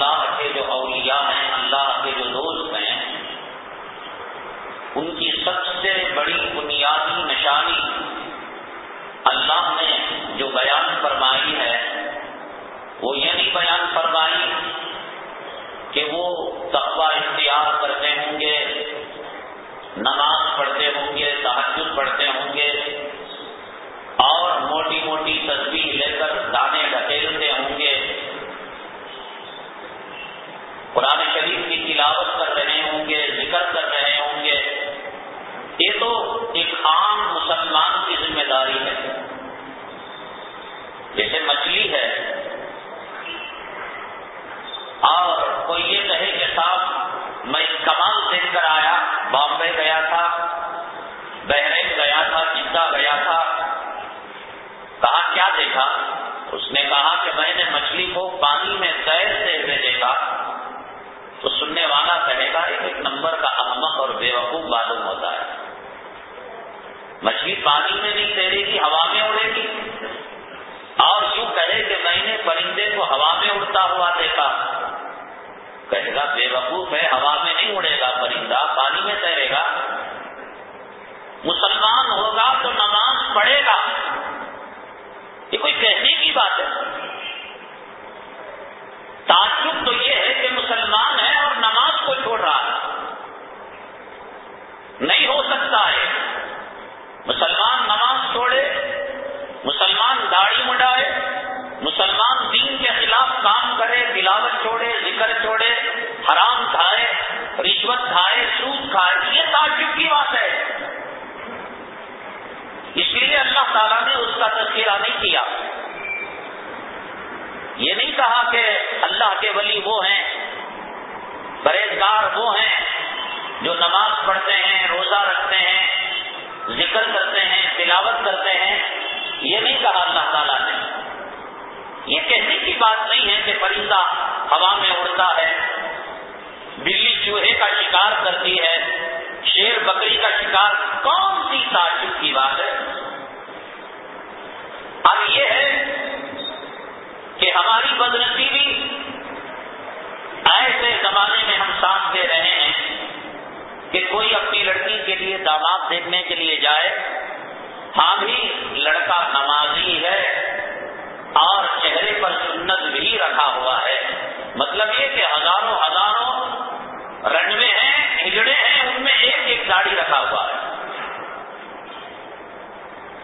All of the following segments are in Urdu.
اللہ کے جو اولیاء ہیں، اللہ کے جو دوست ہیں، ان کی سب سے بڑی بنیادی نشانی اللہ نے جو بیان فرمائی ہے، وہ یہ نہیں بیان فرمائی کہ وہ تقوی اختیار کرتے ہوں گے، نماز پڑھتے ہوں گے، تحجد پڑھتے ہوں گے، اور موٹی موٹی تصویر لے کر دانے ڈھکیلتے ہوں گے قرآن شریف کی تلاوت کر رہے ہوں گے، ذکر کر رہے ہوں گے۔ یہ تو ایک عام مسلمان کی ذمہ داری ہے۔ جیسے مچھلی ہے۔ اور کوئی یہ کہے کہ صاحب، میں کمال دیکھ کر آیا، بامبے گیا تھا، بحرین گیا تھا، جدہ گیا تھا۔ کہا کیا دیکھا؟ اس نے کہا کہ میں نے مچھلی کو پانی میں تیرتے ہوئے دیکھا تو سننے والا کہے گا، ایک نمبر کا احمق اور بے وقوف معلوم ہوتا ہے۔ مچھلی پانی میں نہیں تیرے گی، ہوا میں اڑے گی۔ اور یوں کہے کہ میں نے پرندے کو ہوا میں اڑتا ہوا دیکھا۔ کہے گا، بے وقوف ہے، ہوا میں نہیں اڑے گا، پرندہ پانی میں تیرے گا۔ مسلمان ہوگا تو نماز پڑھے گا یہ کوئی کہنے کی بات ہے تعجب تو یہ ہے کہ مسلمان ہے اور نماز کو چھوڑ رہا ہے نہیں ہو سکتا ہے مسلمان نماز چھوڑے مسلمان داڑھی مڈائے مسلمان دین کے خلاف کام کرے تلاوت چھوڑے، ذکر چھوڑے، حرام کھائے، رشوت کھائے، سود کھائے، یہ تعجب کی بات ہے۔ اس لیے اللہ تعالیٰ نے اس کا تذکرہ نہیں کیا۔ یہ نہیں کہا کہ اللہ کے ولی وہ ہیں، پرہیزگار وہ ہیں جو نماز پڑھتے ہیں، روزہ رکھتے ہیں، ذکر کرتے ہیں، تلاوت کرتے ہیں۔ یہ نہیں کہا اللہ تعالیٰ نے۔ یہ کہنے کی بات نہیں ہے کہ پرندہ ہوا میں اڑتا ہے۔ بلی چوہے کا شکار کرتی ہے۔ شیر بکری کا شکار کون سی تعجب کی بات ہے؟ اب یہ ہے کہ ہماری بدنصیبی ایسے زمانے میں ہم ساتھ دے رہے ہیں کہ کوئی اپنی لڑکی کے لیے داماد دیکھنے کے لیے جائے۔ ہاں بھی، لڑکا نمازی ہے۔ اور چہرے پر سنت بھی رکھا ہوا ہے۔ مطلب یہ کہ ہزاروں ہزاروں رنوے ہیں، ہجڑے ہیں، ان میں ایک ایک گاڑی رکھا ہوا ہے۔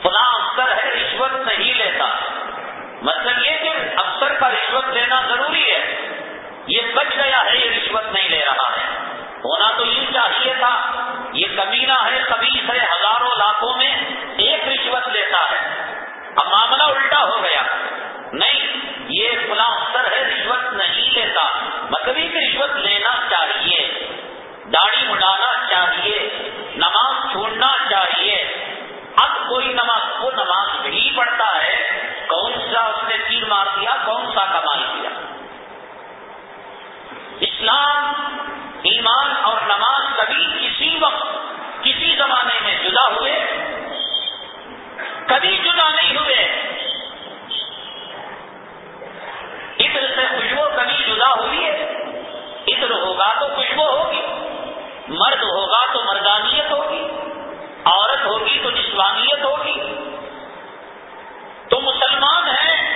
فلاں افسر ہے، رشوت نہیں لیتا۔ مطلب یہ کہ افسر کا رشوت لینا ضروری ہے۔ یہ بچ گیا ہے، یہ رشوت نہیں لے رہا ہے۔ ہونا تو یہ چاہیے تھا۔ یہ کمینہ ہے کبیس ہے، ہزاروں لاکھوں میں ایک رشوت لیتا ہے۔ اب معاملہ الٹا ہو گیا۔ نہیں، یہ فلاں افسر ہے، رشوت نہیں لیتا۔ مطلب کہ رشوت لینا چاہیے، داڑھی مڈانا چاہیے، نماز چھوڑنا چاہیے۔ اب کوئی نماز کو نماز بھی پڑھتا ہے، کون سا اس نے تیر مار دیا، کون سا کمال کیا؟ اسلام، ایمان اور نماز کبھی کسی وقت، کسی زمانے میں جدا ہوئے۔ کبھی جدا نہیں ہوئے۔ عطر سے خوشبو کبھی جدا ہوئی ہے۔ عطر ہوگا تو خوشبو ہوگی۔ مرد ہوگا تو مردانیت ہوگی۔ عورت ہوگی تو جسمانیت ہوگی۔ تو مسلمان ہے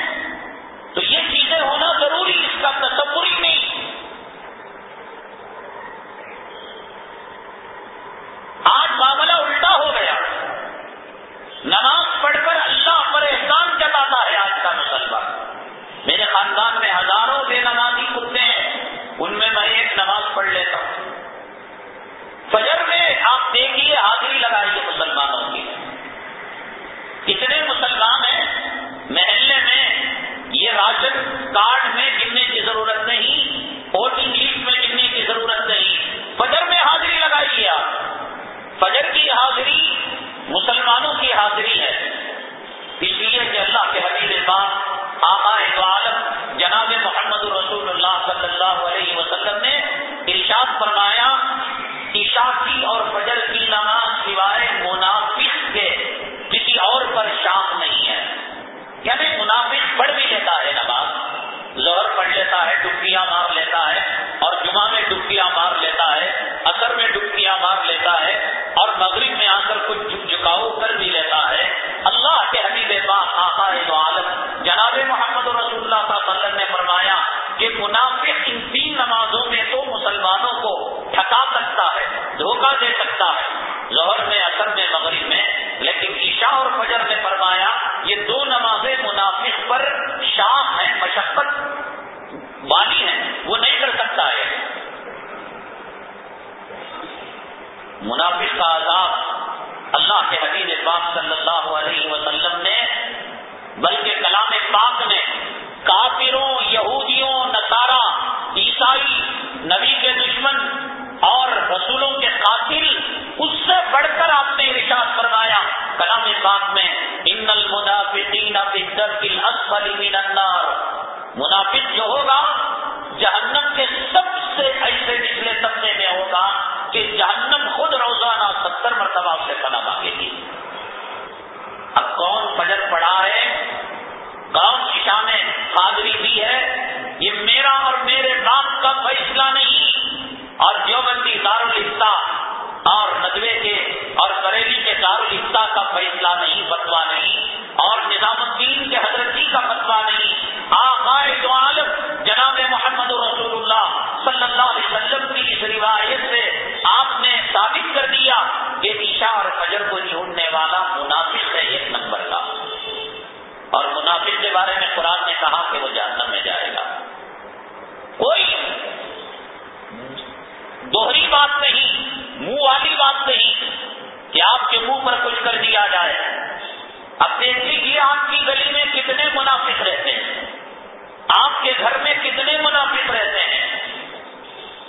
تو یہ چیزیں ہونا ضروری، اس کا تصور ہی نہیں۔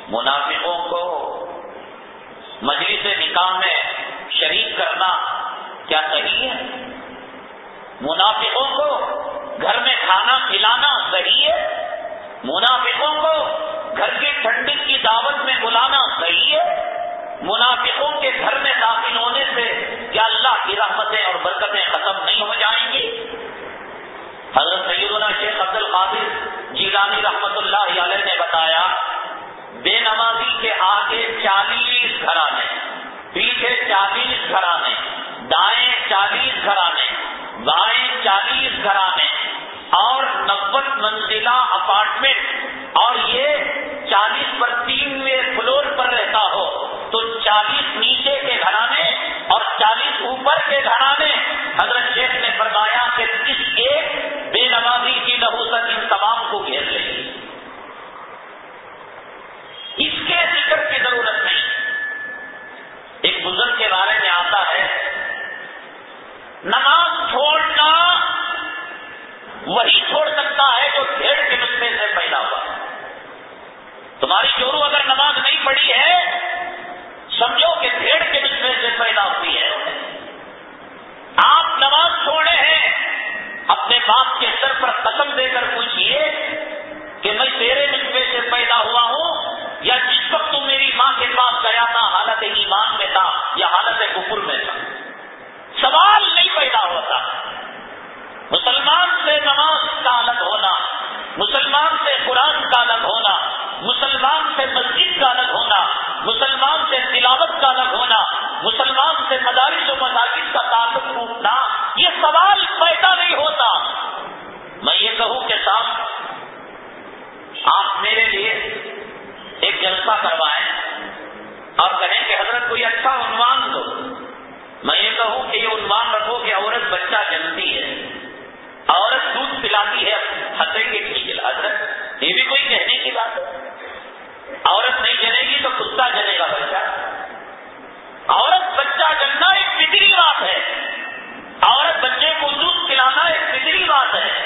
منافقوں کو مجلس نکاح میں شریک کرنا کیا صحیح ہے؟ منافقوں کو گھر میں کھانا کھلانا صحیح ہے؟ منافقوں کو گھر کی ٹھنڈک کی دعوت میں بلانا صحیح ہے؟ منافقوں کے گھر میں داخل ہونے سے کیا اللہ کی رحمتیں اور برکتیں ختم نہیں ہو جائیں گی؟ حضرت سیدنا شیخ عبد القادر جیلانی رحمت اللہ علیہ نے بتایا بے نمازی کے آگے چالیس گھرانے، پیچھے چالیس گھرانے، دائیں چالیس گھرانے، بائیں چالیس گھرانے اور نبے منزلہ اپارٹمنٹ اور یہ چالیس پر تینویں فلور پر رہتا ہو تو چالیس نیچے کے گھرانے اور چالیس اوپر کے گھرانے۔ حضرت شیخ نے فرمایا کہ اس ایک بے نمازی کی نحوست ان تمام کو گھیر لے گی اس کے ذکر کی ضرورت نہیں۔ ایک بزرگ کے بارے میں آتا ہے، نماز چھوڑنا وہی چھوڑ سکتا ہے جو بھیڑ کے نسخے سے پیدا ہوا۔ تمہاری چورو اگر نماز نہیں پڑھی ہے، سمجھو کہ بھیڑ کے نسخے سے پیدا ہوئی ہے۔ آپ نماز چھوڑے ہیں، اپنے باپ کے سر پر قسم دے کر پوچھئے کہ میں تیرے نسبے سے پیدا ہوا ہوں یا جس وقت تم میری ماں کے پاس گیا تھا، حالت ایمان میں تھا یا حالت کفر میں تھا، سوال نہیں پیدا ہوتا۔ مسلمان سے نماز کا الگ ہونا، مسلمان سے قرآن کا الگ ہونا، مسلمان سے مسجد کا الگ ہونا، مسلمان سے تلاوت کا الگ ہونا، مسلمان سے مدارس و مساجد کا تعلق ٹوٹنا، یہ سوال پیدا نہیں ہوتا۔ میں یہ کہوں کہ صاحب، آپ میرے لیے ایک جلسہ کروائیں اور کہیں کہ حضرت کوئی اچھا عنوان دو۔ میں یہ کہوں کہ یہ عنوان رکھو کہ عورت بچہ جنتی ہے۔ عورت دودھ پلاتی ہے ہنسیں گے ٹھیک ہے حضرت یہ بھی کوئی کہنے کی بات ہے؟ عورت نہیں جنے گی تو کتا جنے گا بچہ۔ عورت بچہ جننا ایک فطری بات ہے۔ عورت بچے کو دودھ پلانا ایک فطری بات ہے۔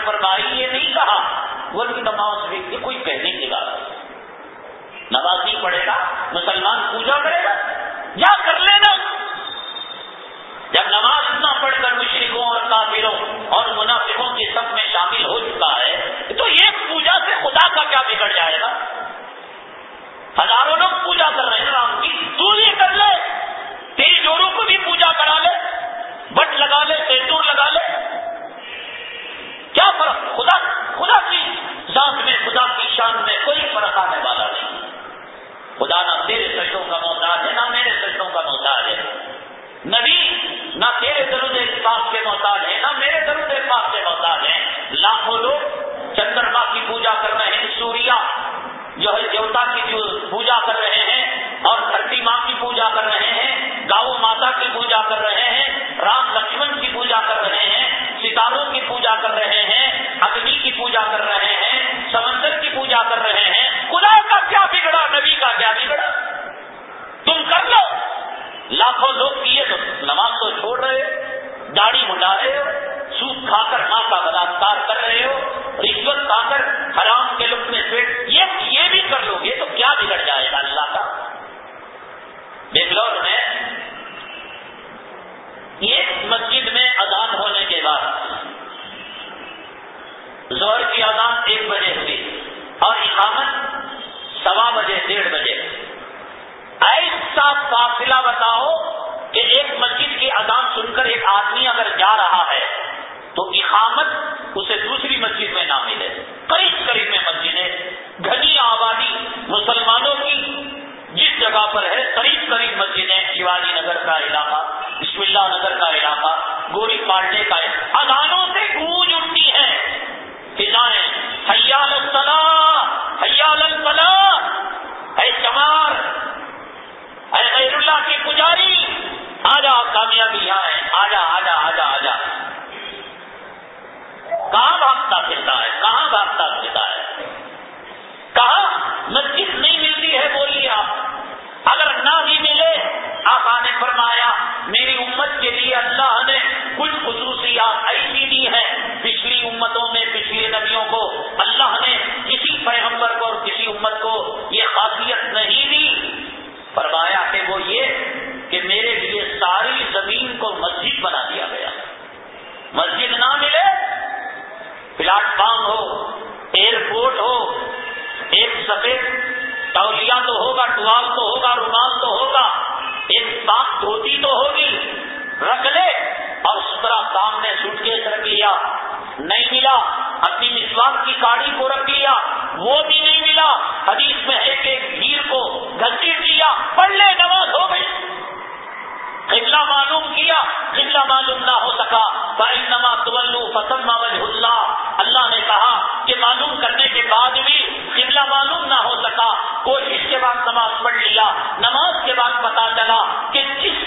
بیان فرمائی، یہ نہیں کہا۔ وہ نماز بھی کوئی کہنے کی بات نماز نہیں پڑھے گا، مسلمان پوجا کرے گا۔ یا کر لینا۔ جب نماز اتنا پڑھ کر مشرقوں اور کافروں اور منافقوں کی سب میں شامل ہو چکا ہے، تو ایک پوجا سے خدا کا کیا بگڑ جائے گا؟ ہزاروں لوگ پوجا کر رہے ہیں، رام کی تو بھی کر لے۔ تیری جوڑوں کو بھی پوجا کرا لے۔ بٹ لگا لے تیزور لگا لے۔ کیا فرق خدا خدا کی ذات میں، خدا کی شان میں کوئی فرق آنے والا نہیں۔ خدا نہ تیرے سجدوں کا محتاج ہے، نہ میرے سجدوں کا محتاج ہے۔ نبی نہ تیرے درود پاک کے محتاج ہیں، نہ میرے درود پاک کے محتاج ہیں۔ لاکھوں لوگ چندرما کی پوجا کر رہے ہیں، سوریا جو ہے دیوتا کی پوجا کر رہے ہیں اور دھرتی ماں کی پوجا کر رہے ہیں، گاؤں ماتا کی پوجا کر رہے ہیں، رام لکشمن کی پوجا کر رہے ہیں۔ ستاروں کی پوجا کر رہے ہیں، اگنی کی پوجا کر رہے ہیں، سمندر کی پوجا کر رہے ہیں۔ خدا کا کیا بگڑا، نبی کا کیا بگڑا؟ تم کر لو۔ لاکھوں لوگ کیے تو نماز کو چھوڑ رہے ہو، داڑھی منڈا رہے ہو سوکھ کھا کر ماں کا بلاکار کر رہے ہو، رشوت کھا کر حرام کے لوگ میں پیٹ۔ یہ یہ بھی کر لو گے تو کیا بگڑ جائے گا اللہ کا؟ بنگلور میں ایک مسجد میں اذان ہونے کے بعد زہر کی اذان ایک بجے ہوئی اور اقامت سوا بجے، ڈیڑھ بجے۔ ایسا فاصلہ بتاؤ کہ ایک مسجد کی اذان سن کر ایک آدمی اگر جا رہا ہے تو اقامت اسے دوسری مسجد میں نہ ملے۔ قریب قریب میں مسجدیں گھنی آبادی مسلمانوں کی جس جگہ پر ہے، قریب قریب مسجدیں، شیواجی نگر کا علاقہ، بسم اللہ نگر کا علاقہ، گوری پالٹے کا اذانوں سے گونج اٹھتی ہے۔ فضائیں حیال الصلاح، حیال الفلاح، اے چمار اے غیر اللہ کی پجاری، آجا کامیابی یہاں ہے آجا آجا آجا آجا۔ کہاں بھاگتا پھرتا ہے؟ کہاں بھاگتا پھرتا ہے؟ کہاں مسجد نہیں ملتی ہے بولیے آپ۔ اگر نہ بھی ملے، آپ نے فرمایا، میری امت کے لیے اللہ نے کچھ خصوصیات ایسی دی ہے۔ پچھلی امتوں میں، پچھلی پیغمبر کو اور کسی امت کو یہ خاصیت نہیں دی۔ فرمایا کہ وہ یہ کہ میرے لیے ساری زمین کو مسجد بنا دیا۔ سکا بھائی نما تولو فسم اللہ نے کہا کہ معلوم کرنے کے بعد بھی قبلہ معلوم نہ ہو سکا۔ کوشش کے بعد نماز پڑھ لیا، نماز کے بعد پتا چلا کہ جس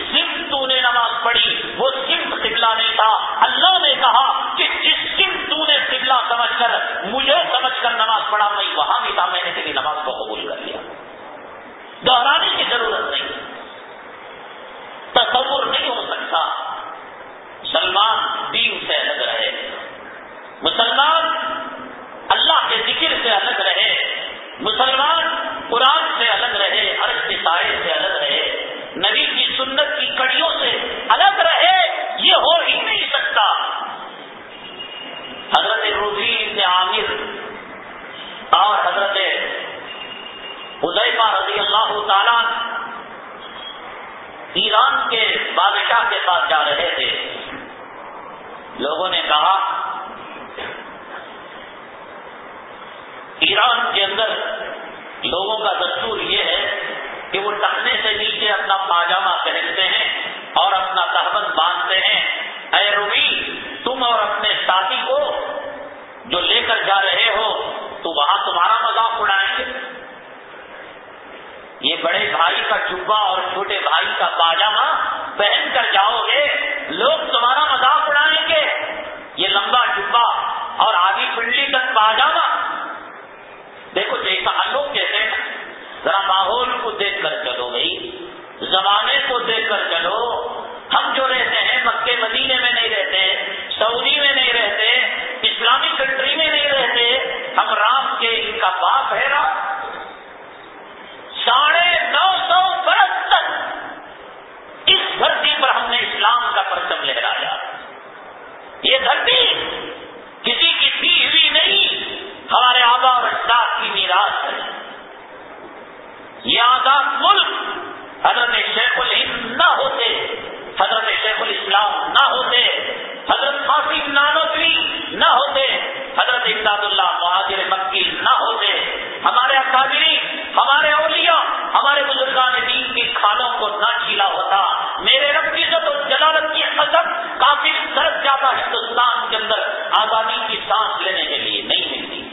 امداد اللہ مہاجر مکی نہ ہوتے۔ ہمارے اکادری ہمارے اولیاء، ہمارے بزرگان دین کی کھانوں کو نہ چھیلا ہوتا۔ میرے رب کی عزت اور جلالت کی حسب کافی سرد جاتا ہندوستان کے اندر، آزادی کی سانس لینے کے لیے نہیں ملتی۔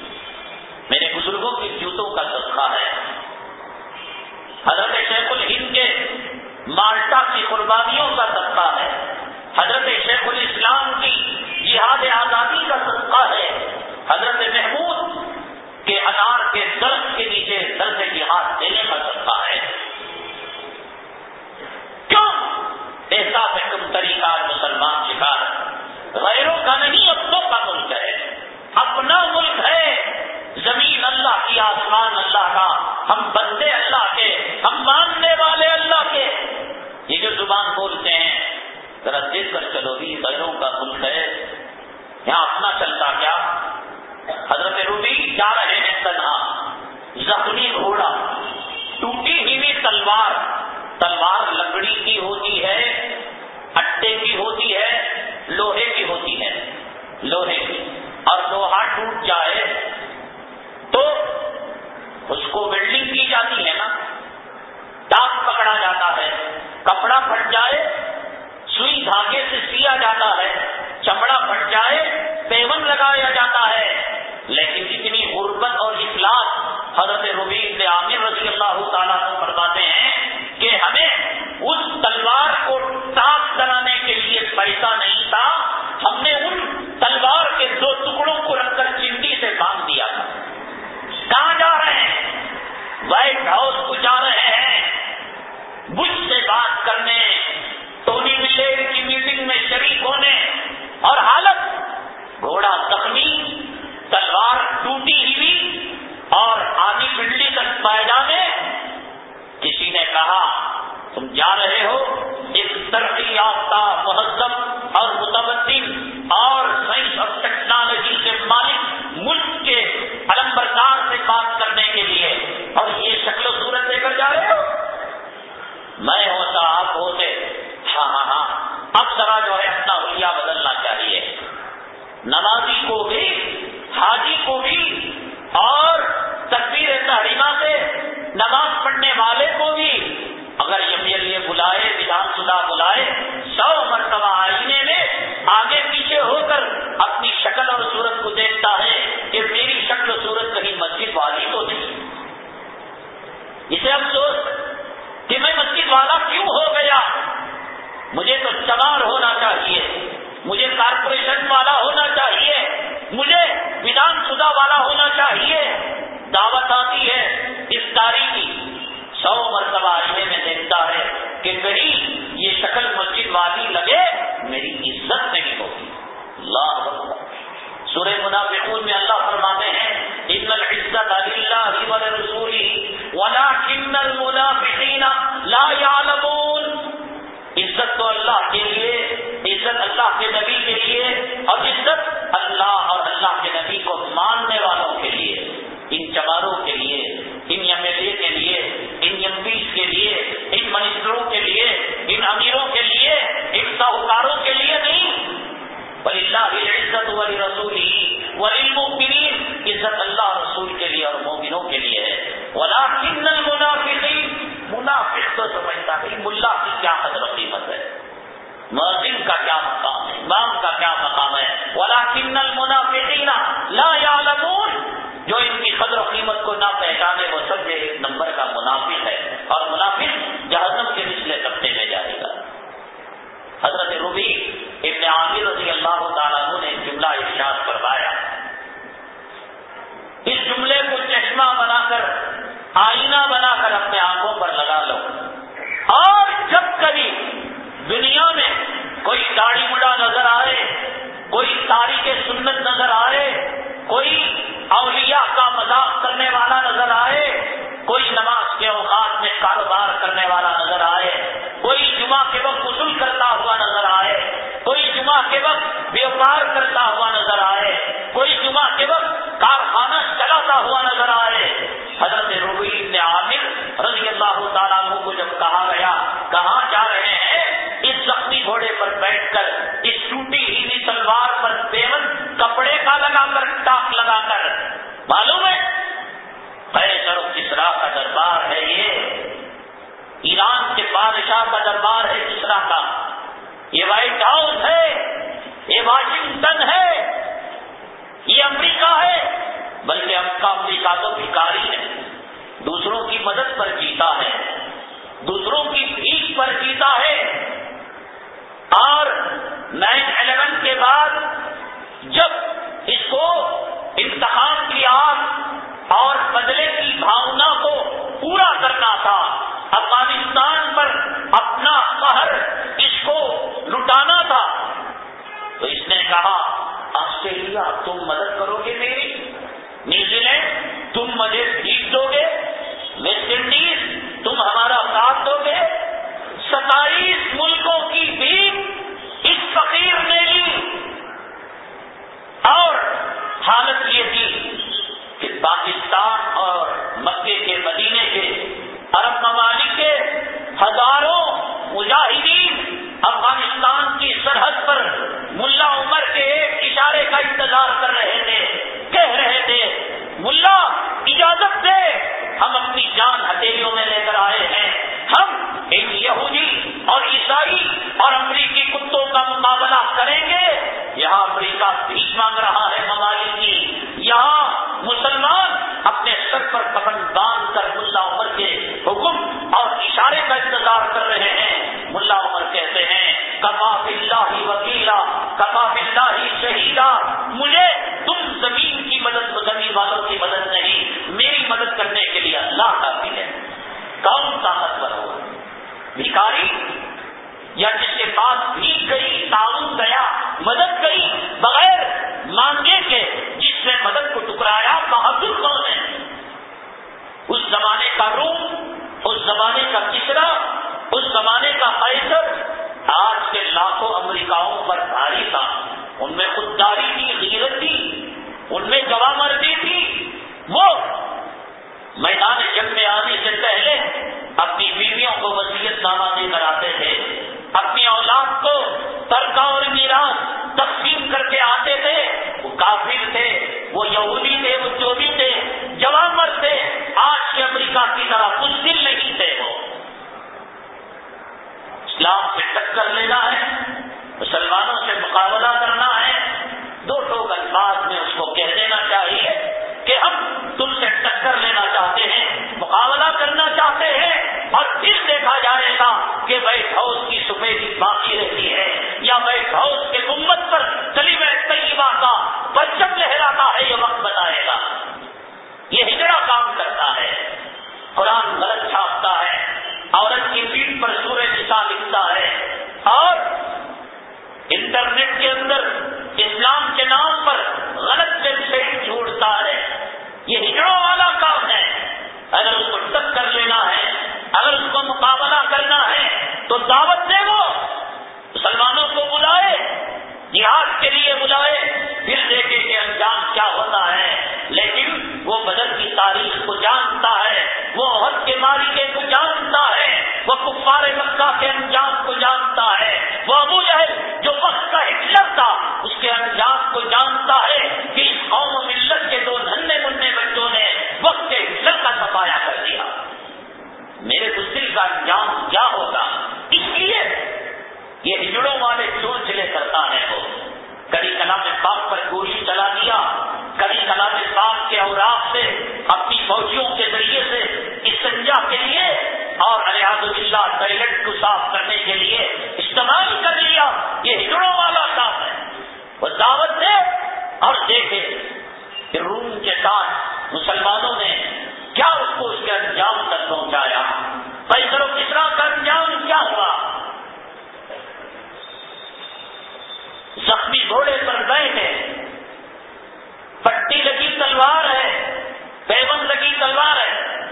میرے بزرگوں کے جوتوں کا صدقہ ہے۔ حضرت شیخ الہند کے مالٹا کی قربانیوں کا صدقہ ہے۔ حضرت شیخ الاسلام کی جہاد آزادی کا صدقہ ہے۔ حضرت محمود کے انار کے درد کے نیچے درد جہاد دینے کا صدقہ ہے۔ کیوں؟ احساس کم طریقہ مسلمان شکار غیروں کا نہیں اپنوں کا ملک ہے۔ اپنا ملک ہے۔ زمین اللہ کی، آسمان اللہ کا۔ ہم بندے اللہ کے، ہم ماننے والے اللہ کے۔ یہ جو زبان بولتے ہیں، ذرا دیکھ کر چلو بھی، غیروں کا ملک ہے۔ یہاں اپنا چلتا کیا؟ جا رہے ہیں تنہا۔ زخمی گھوڑا۔ ٹوٹی ہوئی تلوار۔ تلوار لکڑی کی ہوتی ہے اٹے کی ہوتی ہے، لوہے کی ہوتی ہے۔ لوہے کی۔ اور لوہا ٹوٹ جائے تو اس کو ویلڈنگ کی جاتی ہے نا۔ ڈاک پکڑا جاتا ہے۔ کپڑا پھٹ جائے، سوئی دھاگے سے سیا جاتا ہے۔ چمڑا پھٹ جائے، پیون لگایا جاتا ہے۔ لیکن اتنی غربت اور اخلاق حضرت ربی عامر رضی اللہ تعالیٰ کو فرماتے ہیں کہ ہمیں اس تلوار کو ٹاپ کرانے کے لیے پیسہ نہیں تھا۔ ہم نے ان تلوار کے دو ٹکڑوں کو رکھ کر چنڈی سے باندھ دیا تھا۔ کہاں جا رہے ہیں؟ وائٹ ہاؤس کو جا رہے ہیں۔ بش سے بات کرنے، ٹونی ملیر کی میٹنگ میں شریک ہونے اور حالت گھوڑا زخمی۔ تلوار ٹوٹی ہوئی اور آدھی بلڈی تک پائیڈا میں کسی نے کہا، تم جا رہے ہو؟ ایک ترقی یافتہ مہذب اور متبدل اور سائنس اور ٹیکنالوجی کے مالک ملک کے علم بردار سے بات کرنے کے لیے اور یہ شکل و صورت دے کر جا رہے ہو؟ میں ہوتا، آپ ہوتے۔ ہاں ہاں ہاں۔ اب ذرا جو ہے اپنا رویہ بدلنا چاہیے۔ نمازی کو بھی حاجی کو بھی اور تقبیر تحریمہ سے نماز پڑھنے والے کو بھی تاریخی سو مرتبہ آئینے میں دیکھتا ہے کہ کہیں یہ شکل مسجد والی لگے میری عزت نہیں ہوگی اللہ سورہ منافقون میں اللہ فرماتے ہیں، ان العزت اللہ رسولی ولا المنافقین لا يعلمون عزت تو اللہ کے لیے، عزت اللہ کے نبی کے لیے اور عزت اللہ اور اللہ کے نبی کو ماننے والوں کے لیے، ان چماروں کے لیے۔ امیروں کے لیے ان ساہوکاروں کے لیے نہیں۔ ولی اللہ عزت ولی رسول ہی ولی عزت اللہ رسول کے لیے اور مومنوں کے لیے ہے۔ ولا المنافقین منافق تو سمجھتا نہیں ملا کی کیا قدر قیمت ہے۔ مؤذن کا کیا مقام ہے؟ امام کا کیا مقام ہے؟ ولا کن المنافقین لا يعلمون۔ جو ان کی قدر و قیمت کو نہ پہچانے وہ سب ایک نمبر کا منافق ہے اور منافق جہنم کے نچلے طبقے میں جائے گا۔ حضرت روبی ابن عامر رضی اللہ تعالیٰ نے جملہ ارشاد کروایا اس جملے کو چشمہ بنا کر، آئینہ بنا کر اپنے آنکھوں پر لگا لو۔ اور جب کبھی دنیا میں کوئی داڑھی مڑا نظر آئے، کوئی تاریخ سنت نظر آئے کوئی اولیاء کا مذاق کرنے والا نظر آئے، کوئی نماز کے اوقات میں کاروبار کرنے والا نظر آئے، کوئی جمعہ کے وقت غسل کرتا ہوا نظر آئے، کوئی جمعہ کے وقت ویوپار کرتا ہوا نظر آئے، کوئی جمعہ کے وقت کارخانہ چلاتا ہوا نظر آئے۔ حضرت روبی نے عامر رضی اللہ تعالیٰ کو جب کہا گیا، کہاں جا رہے ہیں؟ گھوڑے پر بیٹھ کر اس ٹوٹی ہی تلوار پر پیون کپڑے کا لگا کر ٹاک لگا کر، معلوم ہے؟ و کسرا کا دربار ہے یہ؟ ایران کے بادشاہ کا دربار ہے کسرا کا؟ یہ وائٹ ہاؤس ہے، یہ واشنگٹن ہے، یہ امریکہ ہے، بلکہ اب کا امریکہ تو بھکاری ہے، دوسروں کی مدد پر جیتا ہے، دوسروں کی بھیک پر جیتا ہے اور نائن الیون کے بعد جب اس کو انتخاب کی آگ اور بدلے کی بھاؤنا کو پورا کرنا تھا، افغانستان پر اپنا قہر اس کو لٹانا تھا، تو اس نے کہا، آسٹریلیا، تم مدد کرو گے میری نیوزی لینڈ تم مجھے جیت دو گے، ویسٹ انڈیز، تم ہمارا ساتھ دو گے ستائیس ملکوں کی بھیڑ اس فقیر نے لی اور حالت یہ تھی کہ پاکستان اور مکے کے مدینے کے عرب ممالک کے ہزاروں مجاہدین افغانستان کی سرحد پر ملا عمر کے ایک اشارے کا انتظار کر رہے تھے، کہہ رہے تھے، ملا، اجازت دے، ہم اپنی جان ہتھیلیوں میں لے کر آئے ہیں، ہم ایک یہودی اور عیسائی اور امریکی کتوں کا مقابلہ کریں گے۔ یہاں امریکہ بھیک مانگ رہا ہے ممالک کی۔ یہاں مسلمان اپنے سر پر کفن باندھ کر ملا عمر کے حکم اور اشارے کا انتظار کر رہے ہیں۔ ملا عمر کہتے ہیں، کما بلّہ وکیلا، کما بلّہ شہیدا، مجھے تم زمین کی مدد زمین والوں کی مدد نہیں، میری مدد کرنے کے لیے اللہ کافی ہے۔ کون طاقتور مطلب ہوا بھکاری یا جس کے پاس بھی گئی تعاون گیا مدد گئی بغیر مانگے کے جس نے مدد کو ٹکرایا، بہادر کون ہے؟ اس زمانے کا روم اس زمانے کا کسرا اس زمانے کا فیصل آج کے لاکھوں امریکاؤں پر بھاری تھا۔ ان میں خودداری تھی، غیرت تھی، ان میں گواہ مردی تھی، وہ میدان جنگ میں آنے سے پہلے اپنی بیویوں کو وسیعت نامہ دے کر آتے تھے۔ اپنی اولاد کو ترکا اور میراث تقسیم کر کے آتے تھے۔ وہ کافر تھے، وہ یہودی تھے، وہ چوبی تھے، جوامر تھے۔ آج کے امریکہ کی طرح کچھ دل نہیں تھے وہ۔ اسلام سے ٹکر لینا ہے۔ مسلمانوں سے مقابلہ کرنا ہے، دو ٹوک الفاظ میں اس کو کہہ دینا چاہیے کہ ہم تم سے ٹکر لینا چاہتے ہیں، مقابلہ کرنا چاہتے ہیں اور پھر دیکھا جائے گا کہ وائٹ ہاؤس کی سفیدی باقی رہتی ہے یا وائٹ ہاؤس کے امت پر سلیم طیبہ کا پرچم لہراتا ہے، یہ وقت بتائے گا۔ یہ ہجڑا کام کرتا ہے۔ قرآن غلط چھاپتا ہے، عورت کی پیٹ پر سورج نشا لکھتا ہے اور انٹرنیٹ کے اندر اسلام کے نام پر غلط ویب سائٹ جھوڑتا ہے۔ یہ ہجڑوں والا کام ہے۔ اگر اس کو ٹک کر لینا ہے، اگر اس کو مقابلہ کرنا ہے، تو دعوت دے وہ۔ مسلمانوں کو بلائے، جہاد کے لیے بلائے۔ پھر دیکھے کہ انجام کیا ہوتا ہے۔ لیکن وہ بدر کی تاریخ کو جانتا ہے، وہ عہد کے مالکے کو جانتا ہے، وہ کفار مکہ کے انجام کو جانتا ہے۔ وہ ابو جہل جو وقت کا ہٹلر تھا، اس کے انجام کو جانتا ہے کہ اس قوم و ملت کے دو دھنے منہ بچوں نے وقت کے ہٹلر کا سفایا کر دیا۔ میرے دوسری کا انجام کیا ہوگا؟ اس لیے یہ ہجڑوں والے سوچ لے کرتا ہے وہ۔ کبھی کلام پاک پر گولی چلا دیا، کبھی کلام پاک کے اوراق سے، اپنی فوجیوں کے ذریعے سے استنجا کے لیے اور الیاز اللہ ٹوائلٹ کو صاف کرنے کے لیے استعمال کر لیا، یہ ہجڑوں والا کام ہے۔ وہ دعوت دے اور دیکھے کہ روم کے ساتھ مسلمانوں نے کیا اس کو اس کے انجام تک پہنچایا۔ پیسر و کسرا کا انجام، کیا ہوا؟ زخمی گھوڑے پر گئے ہیں۔ پٹی لگی تلوار ہے، پیون لگی تلوار ہے۔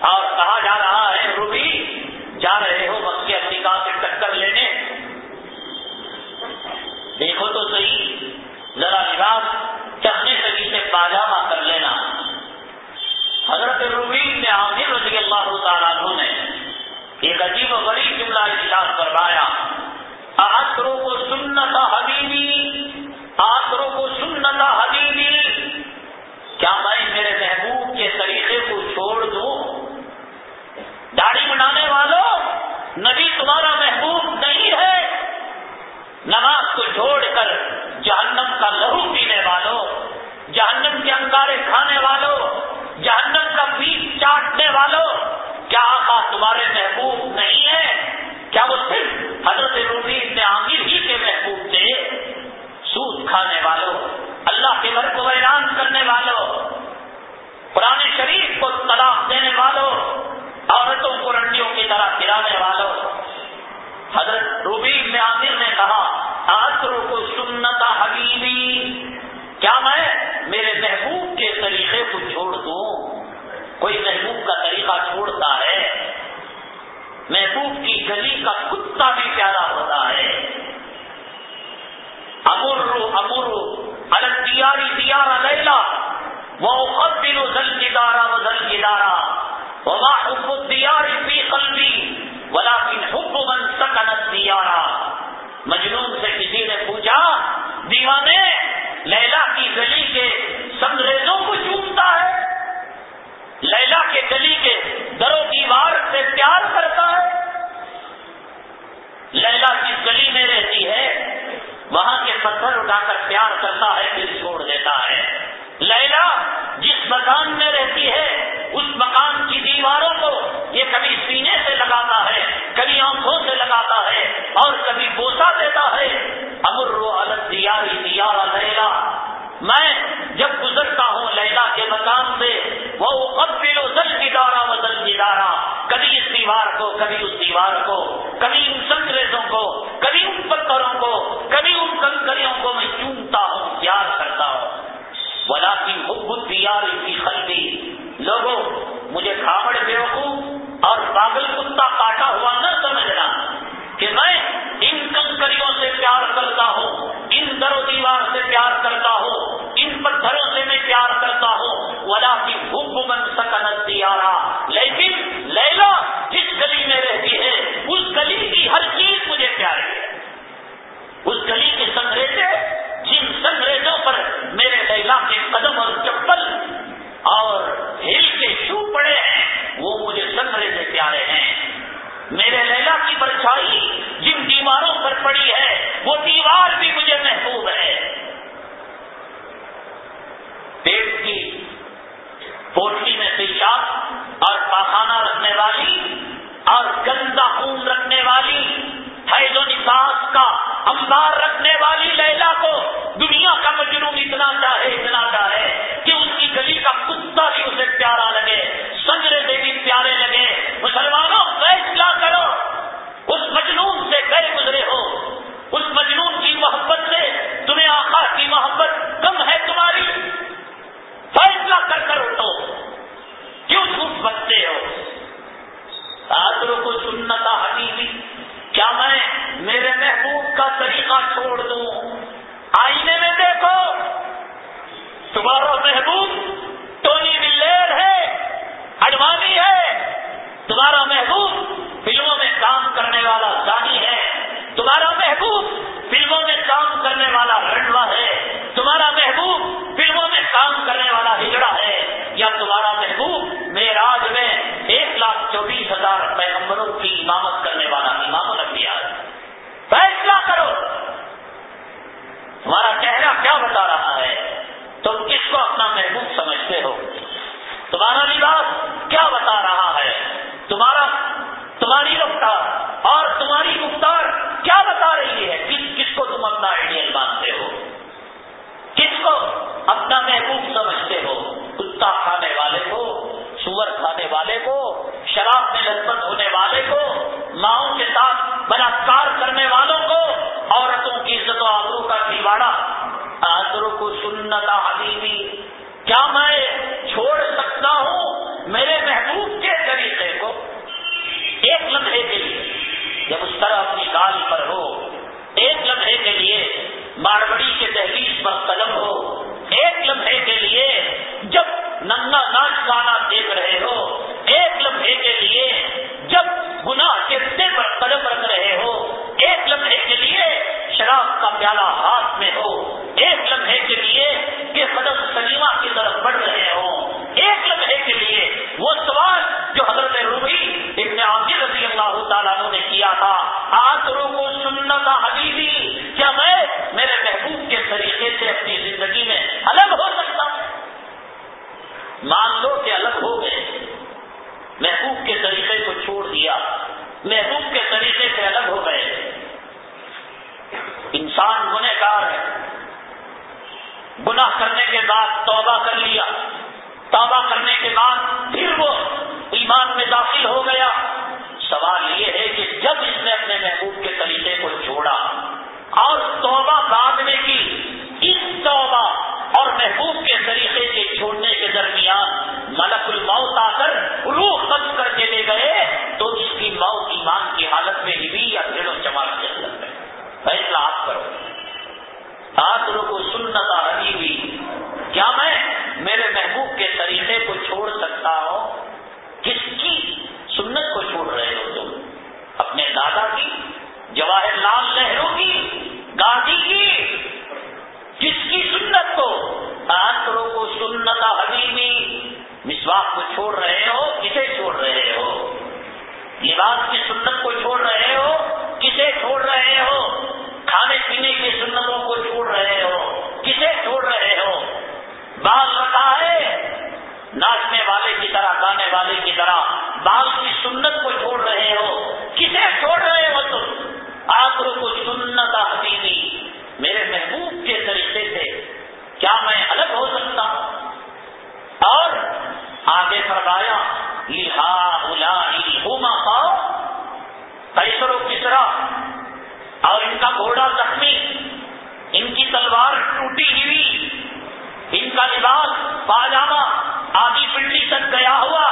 اور کہا جا رہا ہے، روبی جا رہے ہو مکی افریقہ سے ٹکر لینے۔ دیکھو تو صحیح، ذرا لباس چکنے سبھی سے پاجامہ کر لینا۔ حضرت روبی نے عامر رضی اللہ تعالیٰ نے ایک عجیب و بڑی جملہ اجلاس کروایا آسروں کو سننا حبیبی آسروں کو سننا حبیبی، کیا میں میرے محبوب کے طریقے کو چھوڑ دوں؟ داڑھی بنانے والوں، نبی تمہارا محبوب نہیں ہے۔ نماز کو چھوڑ کر جہنم کا لہو پینے والوں، جہنم کے انگارے کھانے والوں، جہنم کا بیج چاٹنے والوں، کیا آقا تمہارے محبوب نہیں ہے؟ کیا وہ صرف حضرت روبی نے عامر ہی کے محبوب تھے؟ سود کھانے والوں، اللہ کے گھر کو ویران کرنے والوں پرانے شریف کو طلاق دینے والوں عورتوں کو رنڈیوں کی طرح گرانے والوں حضرت روبی نے عامر نے کہا آسروں کو سنتا حبیبی کیا میں میرے محبوب کے طریقے کو چھوڑ دوں؟ کوئی محبوب کا طریقہ چھوڑتا ہے۔ محبوب کی گلی کا کتا بھی پیارا ہوتا ہے۔ امر امر الگ دیاری دیارا لیلا وہ قبل دل گدارا و دل گدارا وما حب دیاری فی قلبی ولیکن حب من سکنت دیارا مجنون سے کسی نے پوچھا، دیوانے، لیلا کی گلی کے سنگریزوں کو چومتا ہے؟ لیلا کے گلی کے درو دیوار سے پیار کرتا ہے؟ لیلا جس گلی میں رہتی ہے؟ وہاں کے پتھر اٹھا کر پیار کرتا ہے پھر چھوڑ دیتا ہے۔ لیلا جس مکان میں رہتی ہے، اس مکان کی دیواروں کو یہ کبھی سینے سے لگاتا ہے، کبھی آنکھوں سے لگاتا ہے اور کبھی بوسا دیتا ہے۔ امر الگ دیاری دیارا لیلا۔ میں جب گزرتا ہوں لیلا کے مکان سے وہ قبل دل کی دارا بدل کی کبھی اس دیوار کو، کبھی اس دیوار کو، کبھی ان سنگریزوں کو، کبھی ان پتھروں کو، کبھی ان کنکریوں کو میں چومتا ہوں پیار کرتا ہوں۔ بلا کی حب دیار کی خلدی لوگوں، مجھے کھاوڑ بیوقوف اور پاگل کتا کاٹا ہوا نہ سمجھنا کہ میں ان کنکریوں سے پیار کرتا ہوں، ان در و دیوار سے پیار کرتا ہوں، ان پتھروں سے میں پیار کرتا ہوں۔ ولا کی حب من سکنت دیارا لیکن لیلا جس گلی میں رہتی ہے، اس گلی کی ہر چیز مجھے پیاری ہے۔ اس گلی کے سنگریزے چند پر میرے لیلا کے قدم اور چپل اور ہل کے شو پڑے ہیں، وہ مجھے سندرے پیارے ہیں۔ میرے لیلا کی پرچھائی جن دیواروں پر پڑی ہے، وہ دیوار بھی مجھے محبوب ہے۔ پیٹ کی پوٹلی میں پیشاب اور پاخانہ رکھنے والی اور گندا خون رکھنے والی حیض و نفاس کا انبار رکھنے والی لیلا کو دنیا کا مجنون اتنا چاہے اتنا چاہے کہ اس کی گلی کا کتا بھی اسے پیارا لگے سنجرے سے بھی پیارے لگے۔ مسلمانوں فیصلہ کرو؟ اس مجنون سے گئے گزرے ہو۔ اس مجنون کی محبت سے تمہیں آقا کی محبت کم ہے تمہاری۔ فیصلہ کر کر اٹھو۔ کیوں جھوٹ بچتے ہو؟ آدروں کو سننا تھا حقیقی کیا میں میرے محبوب کا طریقہ چھوڑ دوں؟ آئینے میں دیکھو تمہارا محبوب ٹونی بلیر ہے اڈوانی ہے تمہارا محبوب فلموں میں کام کرنے والا دانی ہے تمہارا محبوب فلموں میں کام کرنے والا رنڈوا ہے تمہارا محبوب فلموں میں کام کرنے والا ہجڑا ہے یا تمہارا محبوب میراج میں ایک لاکھ چوبیس ہزار پیغمبروں کی امامت کرنے والا امام الانبیاء فیصلہ کرو تمہارا چہرہ کیا بتا رہا ہے تم کس کو اپنا محبوب ہو۔ تمہارا لباس کیا بتا رہا ہے؟ تمہارا تمہاری رفتار اور تمہاری گفتار کیا بتا رہی ہے؟ کس کس کو تم اپنا آئیڈیل مانتے ہو؟ کس کو اپنا محبوب سمجھتے ہو؟ کتا کھانے والے کو، سور کھانے والے کو، شراب میں لذمت ہونے والے کو، ماؤں کے ساتھ بلاکار کرنے والوں کو، عورتوں کی عزت و آبروں کا دیواڑا آدروں کو سننا حبیبی کیا میں چھوڑ سکتا ہوں میرے محبوب کے طریقے کو؟ ایک لمحے کے لیے۔ جب اس طرح اپنی گال پر ہو، ایک لمحے کے لیے ماروڑی کے تحریر پر قلم ہو، ایک لمحے کے لیے جب ننگا ناچ گانا دیکھ رہے ہو، ایک لمحے کے لیے جب گناہ کے پر قدم رکھ رہے ہو، ایک لمحے کے لیے شراب کا پیالہ ہاتھ میں ہو، ایک لمحے کے لیے کہ قدم سلیمہ کی طرف بڑھ رہے ہوں۔ ایک لمحے کے لیے وہ سوال جو حضرت روبی ابن عامر رضی اللہ تعالیٰ نے کیا تھا آسروں کو سننا تھا حبیبی، کیا میں میرے محبوب کے طریقے سے اپنی زندگی میں الگ ہو سکتا ہوں؟ مان لو کہ الگ ہو گئے۔ محبوب کے طریقے کو چھوڑ دیا۔ محبوب کے طریقے سے الگ ہو گئے۔ انسان گنہ گار ہے۔ گناہ کرنے کے بعد توبہ کر لیا۔ توبہ کرنے کے بعد پھر وہ ایمان میں داخل ہو گیا۔ سوال یہ ہے کہ جب اس نے اپنے محبوب کے طریقے کو چھوڑا اور توبہ باندھنے کی اس توبہ اور محبوب کے طریقے کے چھوڑنے کے درمیان ملک الموت آ کر روح خط کر کے لے گئے، تو اس کی موت ایمان کی حالت میں ہی بھی یا دھیڑوں چمال کے اندر فیصلہ آپ آخر آپ کو سنتا ہری ہوئی۔ کیا میں میرے محبوب کے طریقے کو چھوڑ سکتا ہوں؟ کس کی سنت کو چھوڑ رہے ہو تم؟ اپنے دادا کی، جواہر لال نہرو کی گاندھی کی جس کی سنت کو آسروں کو سنت حبیبی مسواک کو چھوڑ رہے ہو کسے چھوڑ رہے ہو لباس کی سنت کو چھوڑ رہے ہو کسے چھوڑ رہے ہو کھانے پینے کی سنتوں کو چھوڑ رہے ہو کسے چھوڑ رہے ہو بال رکھا ہے ناچنے والے کی طرح گانے والے کی طرح بال کی سنت کو چھوڑ رہے ہو کسے چھوڑ رہے ہو تم آخروں کو سنت حبیبی میرے محبوب کے طریقے سے کیا میں الگ ہو سکتا ہوں اور آگے فرمایا لہا الا ہوما پاؤ پیسر و کسرا اور ان کا گھوڑا زخمی، ان کی تلوار ٹوٹی ہوئی، ان کا لباس پاجامہ آدھی پنڈی تک گیا ہوا،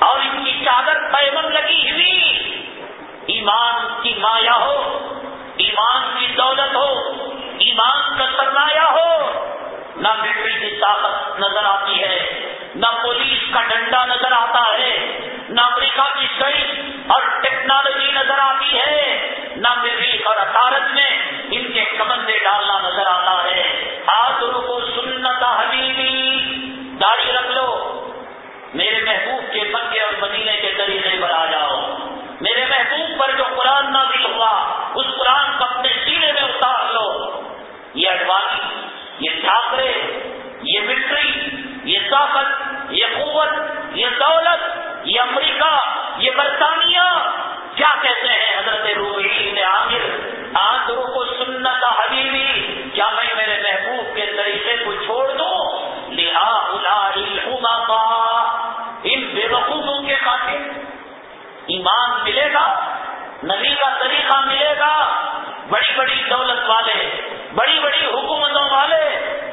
اور ان کی چادر پیمن لگی ہوئی۔ ایمان کی مایا ہو، ایمان کی دولت ہو، ایمان کا سرمایہ ہو۔ نہ ملٹری کی طاقت نظر آتی ہے، نہ پولیس کا ڈنڈا نظر آتا ہے، نہ امریکہ کی سائنس اور ٹیکنالوجی نظر آتی ہے، نہ مریخ اور اطارت میں ان کے کمندے ڈالنا نظر آتا ہے۔ آج کو سنت حبیبی۔ داڑھی رکھ لو۔ میرے محبوب کے پکے اور مدینے کے طریقے پر آ جاؤ۔ میرے محبوب پر جو قرآن نازل ہوا، اس قرآن کو اپنے سینے میں اتار لو۔ یہ اڈوانی، یہ ٹھاکرے، یہ ملٹری، یہ طاقت، یہ قوت، یہ دولت، یہ امریکہ، یہ برطانیہ۔ کہتے ہیں حضرت روبی نے عامر؟ آندروں کو سنت حبیبی، کیا میں میرے محبوب کے طریقے کو چھوڑ دوں؟ لہا الا الحما ان بے وقوفوں کے خاطر ایمان ملے گا، نبی کا طریقہ ملے گا، بڑی بڑی دولت والے، بڑی بڑی حکومتوں والے،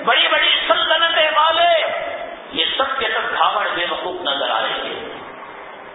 بڑی بڑی سلطنتیں والے، یہ سب کے سب بھاوڑ بے وقوف نظر آئیں گے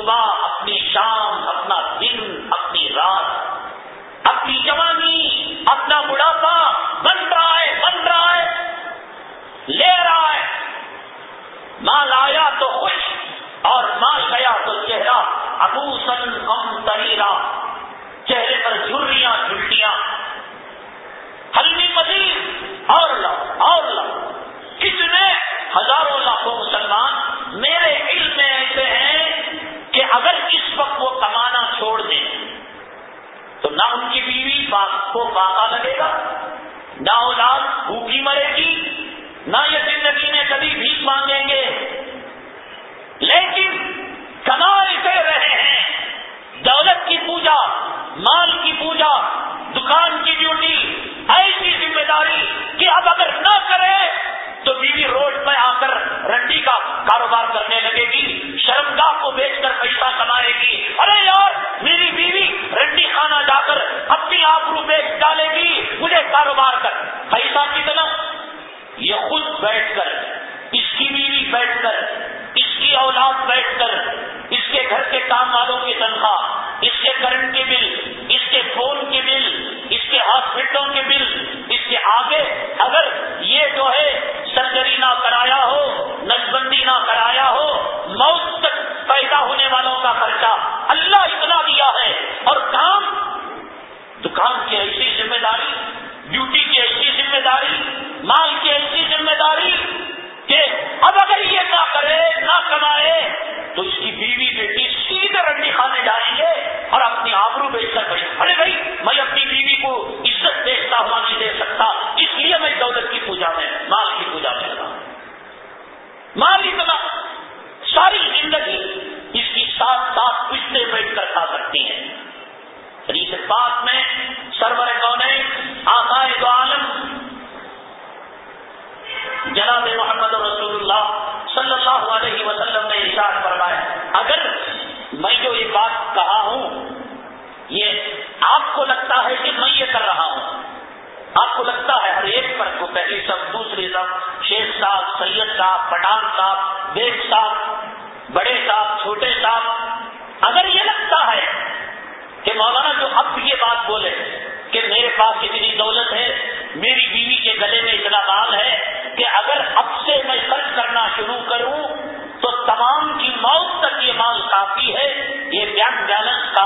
صبح اپنی شام اپنا دن اپنی رات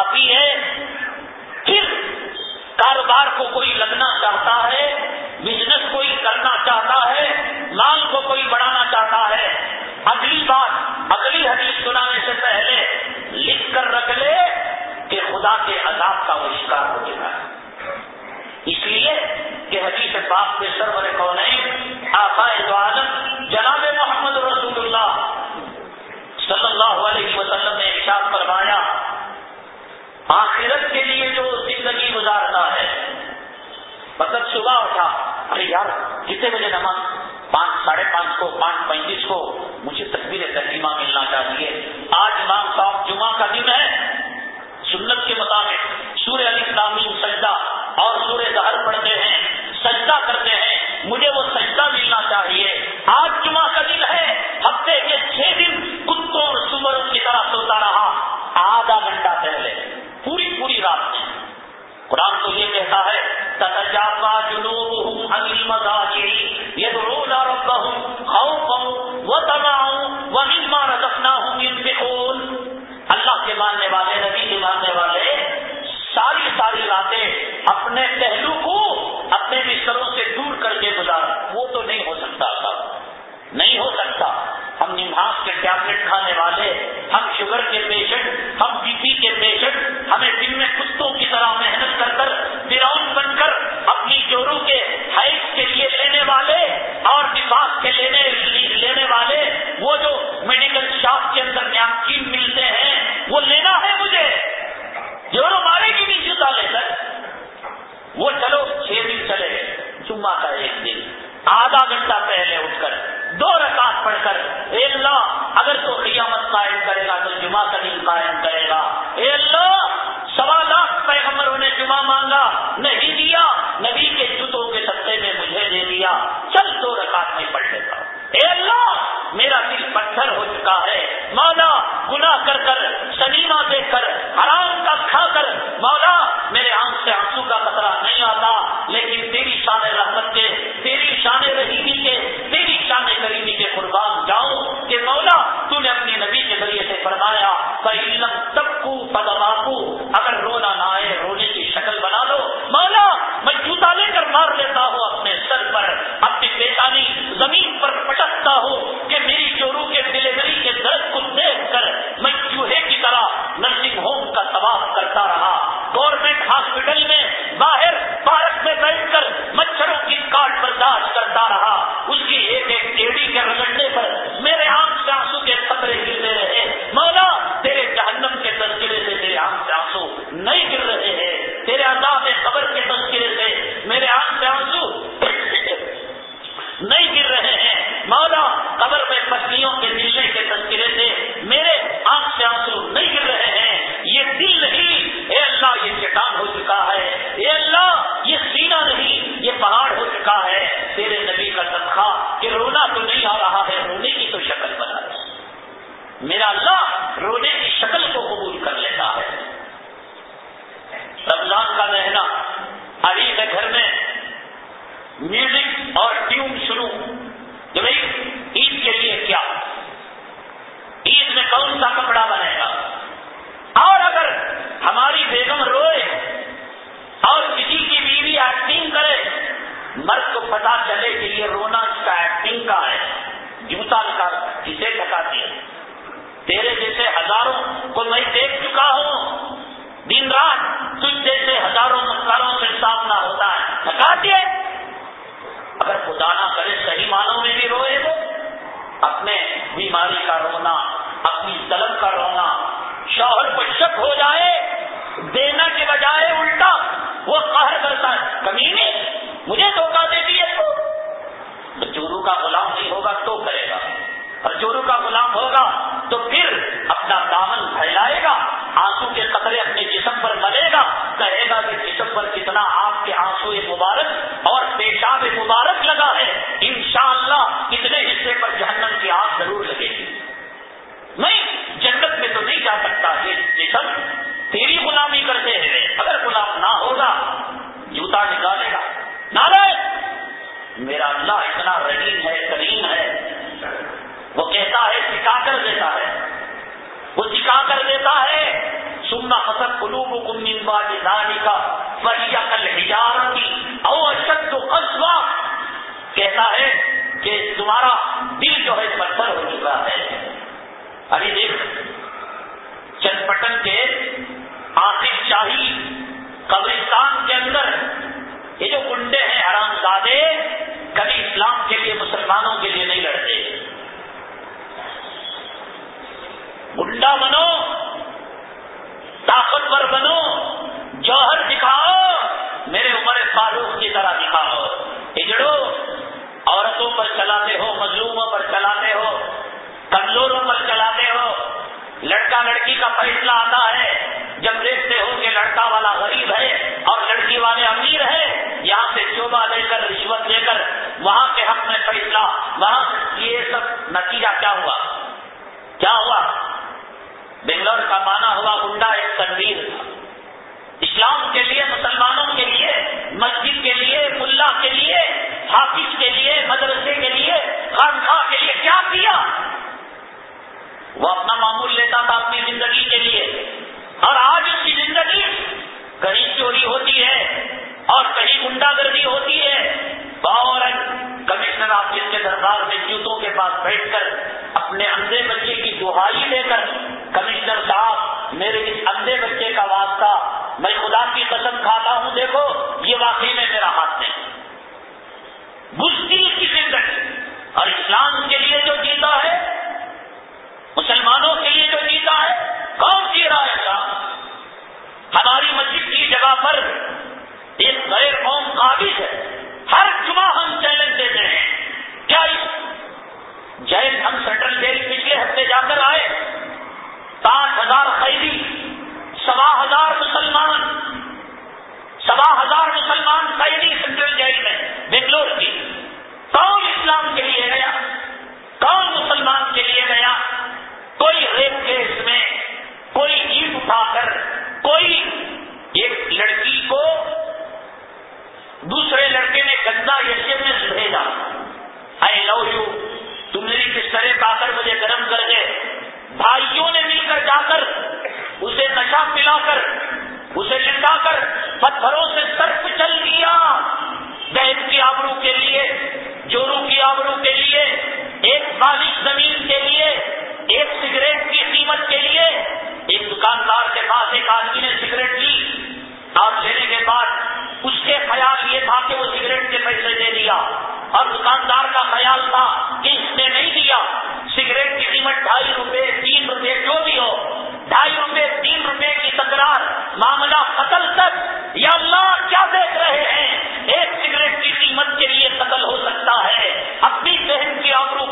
کافی ہے۔ پھر کاروبار کو کوئی آخرت کے لیے جو زندگی گزارتا ہے۔ مطلب صبح اٹھا، ارے یار، کتنے بجے نماز؟ پانچ، ساڑھے پانچ کو، پانچ پینتیس کو۔ مجھے تصویر تسلیمہ ملنا چاہیے۔ آج امام صاحب جمعہ کا دن ہے۔ سنت کے مطابق سورہ علی تعمیر سجدہ اور سورہ دہر پڑھتے ہیں، سجدہ کرتے ہیں۔ مجھے وہ سجدہ ملنا چاہیے۔ آج جمعہ کا دن ہے۔ ہفتے کے چھ دن کتوں اور سمروں کی طرح سوتا رہا۔ آدھا گھنٹہ پہلے۔ بات نہیں قرآن تو یہ کہتا ہے، تتجافا جنوبهم عن ہوں يدعون ربهم خوفا وطمعا ومما رزقناهم ينفقون. اللہ کے ماننے والے، نبی کے ماننے والے ساری ساری راتیں اپنے پہلو کو اپنے بستروں سے دور کر کے گزارا۔ وہ تو نہیں ہو سکتا سب نہیں ہو سکتا۔ دماغ کے ٹیبلٹ کھانے والے، ہم شوگر کے پیشنٹ، ہم بی پی کے پیشنٹ، ہمیں دن میں کتوں کی طرح محنت کر کر براؤن بن کر اپنی جورو کے ہائٹ کے لیے لینے والے اور دماغ کے لینے لینے والے، وہ جو میڈیکل شاپ کے اندر نیپکین ملتے ہیں، وہ لینا ہے مجھے۔ جورو مارے گی بھی جدا لے کر۔ وہ چلو چھ دن چلے جمعہ کا ایک دن، آدھا گھنٹہ پہلے اٹھ کر دو رکعت پڑھ کر، اے اللہ، اگر تو قیامت قائم کرے گا تو جمعہ کا دن قائم کرے گا۔ اے اللہ سوا لاکھ پیغمبروں نے جمعہ مانگا، نہیں دیا، نبی کے جوتوں کے سطح میں مجھے دے دیا۔ چل دو رکعت میں پڑھ لیتا اے اللہ، میرا دل پتھر ہو چکا ہے۔ مولا، گناہ کر کر، سنیما دیکھ کر، حرام کا کھا کر، مولا، میرے آنکھ سے آنسو کا خطرہ نہیں آتا، لیکن تیری شان رحمت کے، تیری شان رحیمی کے تیری شان غریبی کے قربان جاؤں کہ مولا تو نے اپنی نبی کے ذریعے سے فرمایا علم تب کو اگر رونا نہ آئے، رونے کی شکل بنا دو۔ مولا، میں جوتا لے کر مار لیتا ہوں اپنے سر پر۔ اپنی پیشانی زمین پر پٹکتا ہوں۔ گنڈا بنو طاقتور بنو، جوہر دکھاؤ، میرے عمر فاروق کی طرح دکھاؤ۔ اجڑو، عورتوں پر چلاتے ہو، مظلوموں پر چلاتے ہو، کمزوروں پر چلاتے ہو۔ لڑکا لڑکی کا فیصلہ آتا ہے، جب دیکھتے ہو کہ لڑکا والا غریب ہے اور لڑکی والے امیر ہے، یہاں سے چوبا لے کر، رشوت لے کر، وہاں کے حق میں فیصلہ، وہاں یہ سب نتیجہ کیا ہوا؟ کیا ہوا؟ بنگلور کا مانا ہوا گنڈا ایک تنویر تھا۔ اسلام کے لیے، مسلمانوں کے لیے، مسجد کے لیے، ملا کے لیے، حافظ کے لیے، مدرسے کے لیے خانخواہ کے لیے کیا کیا؟ وہ اپنا معمول لیتا تھا اپنی زندگی کے لیے۔ اور آج اس کی زندگی کہیں چوری ہوتی ہے اور کہیں گنڈا گردی ہوتی ہے۔ فوراً کمشنر آفس کے دربار میں جوتوں کے پاس بیٹھ کر اپنے اندھے بچے کی دہائی لے کر کمشنر صاحب، میرے اس اندھے بچے کا واسطہ، میں خدا کی قسم کھاتا ہوں، دیکھو، یہ واقعی میں میرا ہاتھ نہیں۔ مشکل کی زندگی۔ اور اسلام کے لیے جو جیتا ہے، مسلمانوں کے لیے جو جیتا ہے، کون جی رہا ہے اسلام؟ ہماری مسجد کی جگہ پر ایک غیر قوم قابض ہے۔ ہر جمعہ ہم چیلنج دیتے ہیں۔ کیا جیل ہم سینٹرل جیل پچھلے ہفتے جا کر آئے؟ پانچ ہزار قیدی، سوا ہزار مسلمان، سوا ہزار مسلمان قیدی سینٹرل جیل میں، بنگلور کی۔ کون اسلام کے لیے گیا؟ کون مسلمان کے لیے گیا؟ کوئی ریپ کیس میں کوئی اینٹ اٹھا کر کوئی ایک لڑکی کو دوسرے لڑکے نے گندا یشے میں بھیجا۔ آئی لو یو، تم میری کس طرح پا کر مجھے گرم کر دے۔ بھائیوں نے مل کر جا کر اسے نشا پلا کر، اسے لٹا کر پتھروں سے سرف چل دیا۔ بہن کی آبرو کے لیے، جورو کی آبرو کے لیے، ایک خالص زمین کے لیے، ایک سگریٹ کی قیمت کے لیے۔ ایک دکاندار کے پاس ایک آدمی نے سگریٹ لی۔ اور لینے کے بعد اس کے خیال یہ تھا کہ وہ سگریٹ کے پیسے دے دیا۔ اور دکاندار کا خیال تھا کہ اس نے نہیں دیا۔ سگریٹ کی قیمت ڈھائی روپے، تین روپے، جو بھی ہو، ڈھائی روپے، تین روپے کی تکرار، معاملہ قتل تک، یا اللہ کیا دیکھ رہے ہیں؟ ایک سگریٹ کی قیمت کے لیے قتل ہو سکتا ہے، اپنی بہن کی آبرو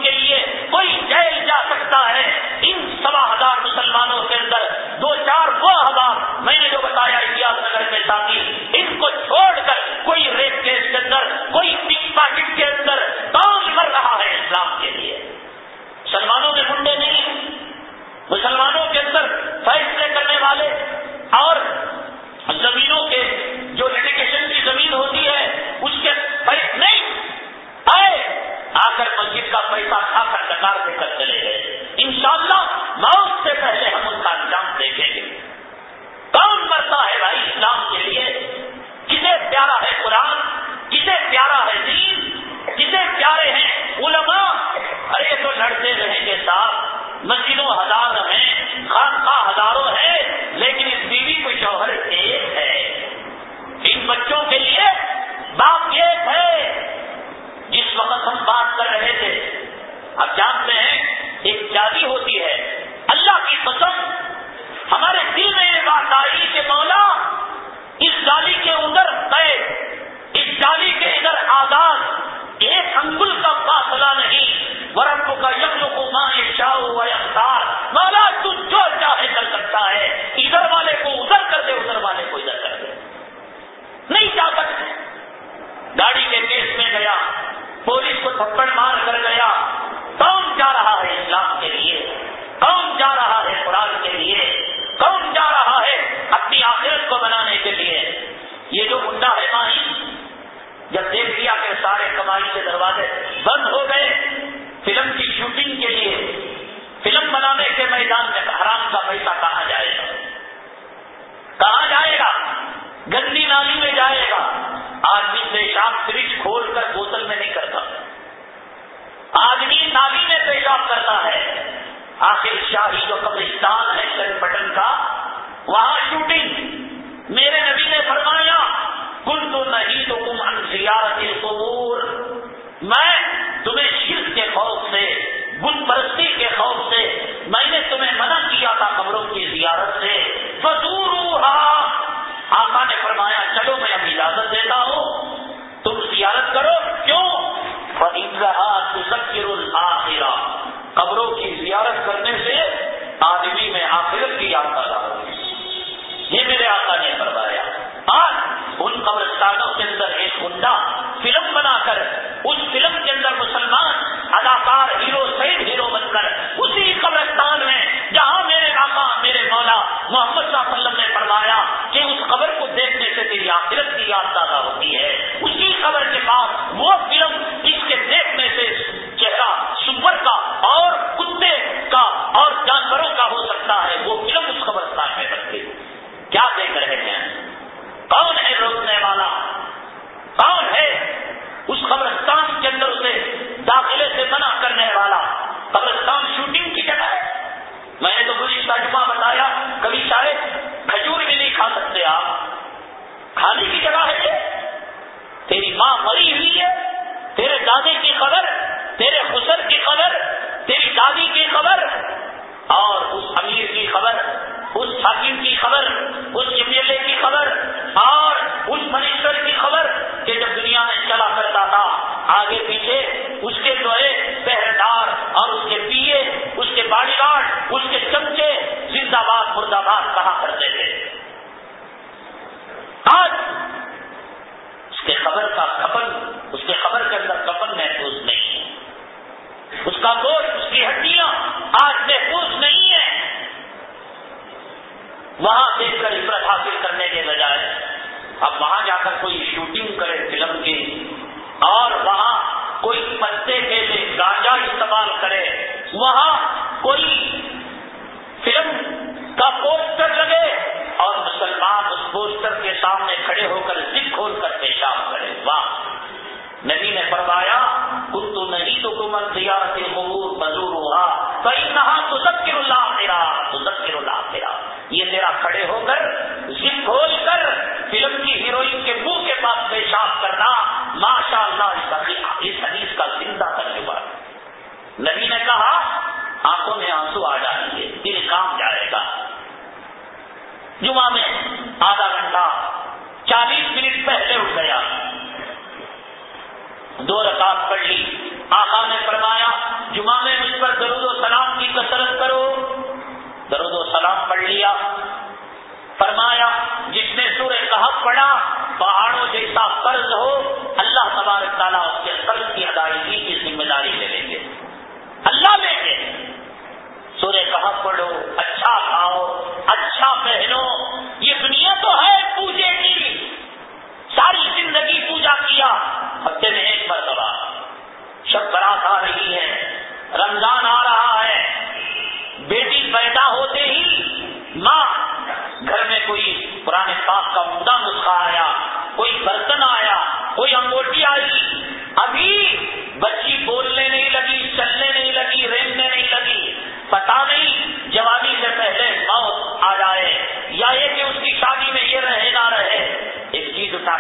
مسلمان ہیرو سید ہیرو بن کر اسی قبرستان میں جہاں میرے آقا میرے مولا محمد صلی اللہ علیہ وسلم نے فرمایا کہ اس قبر کو دیکھنے سے تیری آخرت کی یاد زیادہ ہوتی ہے۔ اسی قبر کے بعد وہ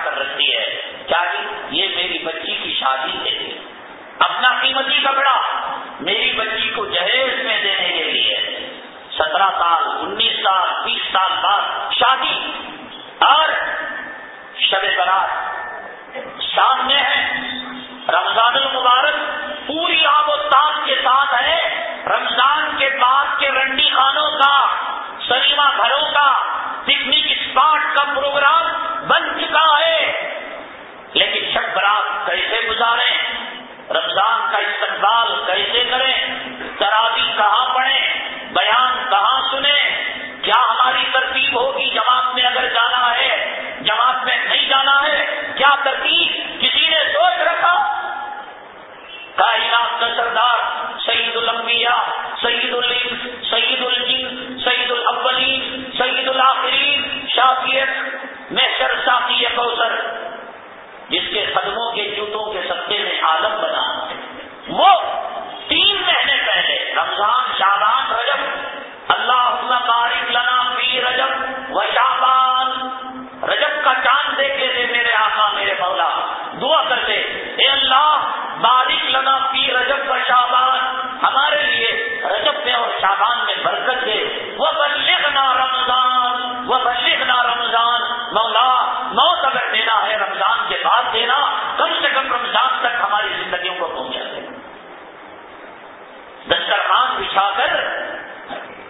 کر رکھتی ہے۔ کیا یہ میری بچی کی شادی ہے اپنا قیمتی کپڑا میری بچی کو جہیز میں دینے کے لیے۔ سترہ سال، انیس سال، بیس سال بعد شادی۔ اور شب برات سامنے ہے۔ رمضان المبارک پوری آب و تاب کے ساتھ ہے۔ رمضان کے بعد کے رنڈی خانوں کا، سنیما گھروں کا، پکنک اسپاٹ کا پروگرام بن چکا ہے۔ لیکن شب برات کیسے گزاریں؟ رمضان کا استقبال کیسے کریں؟ تراوی کہاں پڑھیں؟ بیان کہاں سنیں؟ کیا ہماری ترتیب ہوگی جماعت میں اگر جانا ہے؟ جماعت میں نہیں جانا ہے؟ کیا ترتیب کسی نے سوچ رکھا؟ کائنات کا سردار سعید الانبیاء سعید الم سعید الجن سعید الاولین سعید الآخرین شافیت میں شافی کوثر جس کے قدموں کے جوتوں کے سطح میں عالم بنا وہ تین مہینے پہلے، رمضان شابان رجب اللہ بارک لنا فی رجب و شابان رجب کا چاند دیکھتے تھے میرے آقا، میرے مولا، دعا کرتے، اے اللہ، بارک لنا فی رجب و شابان ہمارے لیے رجب میں اور شابان میں برکت دے۔ وہ بلغنا رمضان وہ بلغنا موت اگر دینا ہے، رمضان کے بعد دینا، کم سے کم رمضان تک ہماری زندگیوں کو پہنچا دے دسترخوان بچھا کر،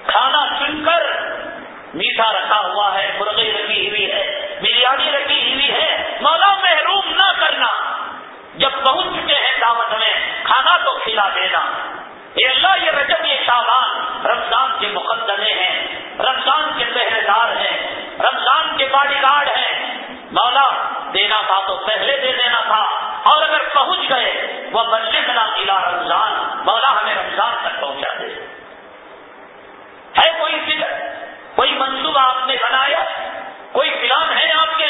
کھانا چن کر، میٹھا رکھا ہوا ہے، مرغی رکھی ہوئی ہے، بریانی رکھی ہوئی ہے، مولا محروم نہ کرنا۔ جب پہنچ چکے ہیں دعوت میں، کھانا تو کھلا دینا۔ اے اللہ یہ رجب یہ شابان رمضان کے مقدمے ہیں، رمضان کے پہرے دار ہیں، رمضان کے باڈی گارڈ ہیں۔ مولا، دینا تھا تو پہلے دے دینا تھا، اور اگر پہنچ گئے وہ بلغنا الى رمضان۔ مولا ہمیں رمضان تک پہنچا دے۔ ہے کوئی فکر؟ کوئی منصوبہ آپ نے بنایا؟ کوئی پلان ہے آپ کے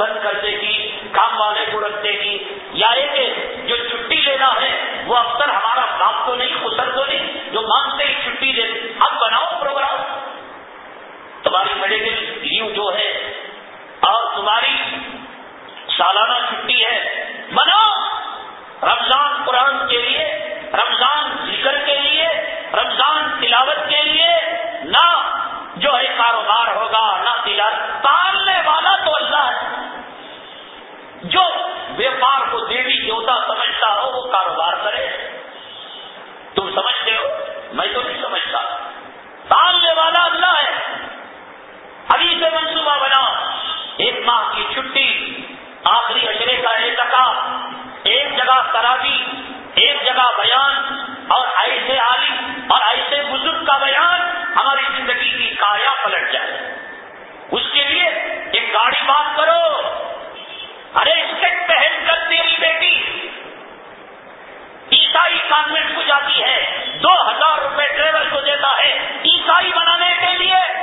بند کر دے گی کام والے کو رکھ دے گی یا یہ کہ جو چھٹی لینا ہے، وہ اکثر ہمارا باپ تو نہیں، خسر تو نہیں۔ جو مانگتے ہی چھٹی دے۔ اب بناؤ پروگرام تمہاری میڈیکل لیو جو ہے، اور تمہاری سالانہ چھٹی ہے، بناؤ۔ رمضان قرآن کے لیے، رمضان ذکر کے لیے، رمضان تلاوت کے لیے، نہ جو ہے کاروبار ہوگا، نہ ویپار کو دیوی دیوتا سمجھتا ہو، وہ کاروبار کرے۔ تم سمجھتے ہو؟ میں تو نہیں سمجھتا۔ پالنے والا اللہ ہے۔ ابھی سے منصوبہ بناؤ ایک ماہ کی چھٹی، آخری اشرے کا احتکاب ایک جگہ تراوی، ایک جگہ بیان۔ اور ایسے عالم اور ایسے بزرگ کا بیان ہماری زندگی کی کایا پلٹ جائے۔ اس کے لیے ایک گاڑی بات کرو۔ ارے اسٹیک پہن کر تیری بیٹی۔ عیسائی کانوینٹ کو جاتی ہے، دو ہزار روپے ڈرائیور کو دیتا ہے عیسائی بنانے کے لیے۔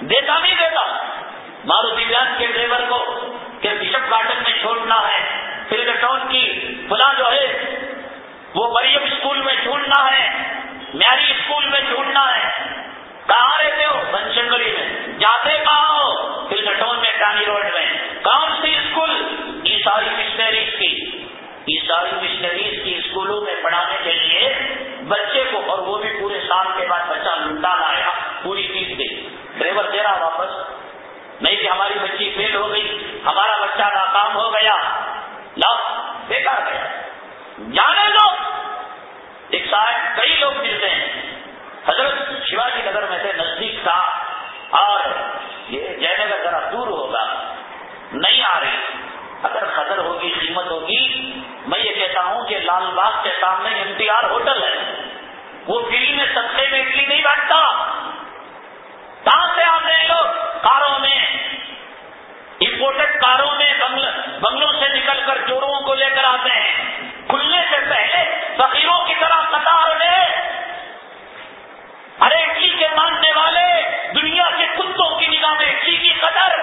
دیتا نہیں دیتا۔ ماروتی بیان کے ڈرائیور کو کہ بشپ گارڈن میں چھوڑنا ہے پھر ٹاؤن کی فلاں جو ہے، وہ مریم اسکول میں چھوڑنا ہے، میاری اسکول میں چھوڑنا ہے۔ کہاں رہتے ہو؟ بن شنکری میں۔ جاتے کہاں ہو؟ پھر ٹاؤن میں، ٹانی روڈ میں۔ کون سی اسکول؟ عیسائی مشنریز کی۔ عیسائی مشنریز کی اسکولوں میں پڑھانے کے لیے بچے کو، اور وہ بھی پورے سال کے بعد بچہ لوٹا لایا پوری فیس گئی ڈرائیور دے رہا واپس۔ نہیں کہ ہماری بچی فیل ہو گئی۔ ہمارا بچہ ناکام ہو گیا۔ لو بیکار گیا جانے دو۔ ایک ساتھ کئی لوگ ملتے ہیں۔ حضرت شیواجی نگر میں سے نزدیک تھا۔ اور یہ جے نگر ذرا دور ہوگا۔ نہیں آ رہی۔ اگر خطر ہوگی، قیمت ہوگی، میں یہ کہتا ہوں کہ لال باغ کے سامنے امتیار ہوٹل ہے۔ وہ فری میں سستے میں اٹلی نہیں بیٹھتا کہاں سے آتے ہیں لوگ؟ کاروں میں۔ امپورٹڈ کاروں میں بنگلوں سے نکل کر چوروں کو لے کر آتے ہیں۔ کھلنے سے پہلے فقیروں کی طرح قطار میں ارے اٹلی کے ماننے والے دنیا کے کتوں کی نگاہ میں اٹلی کی قدر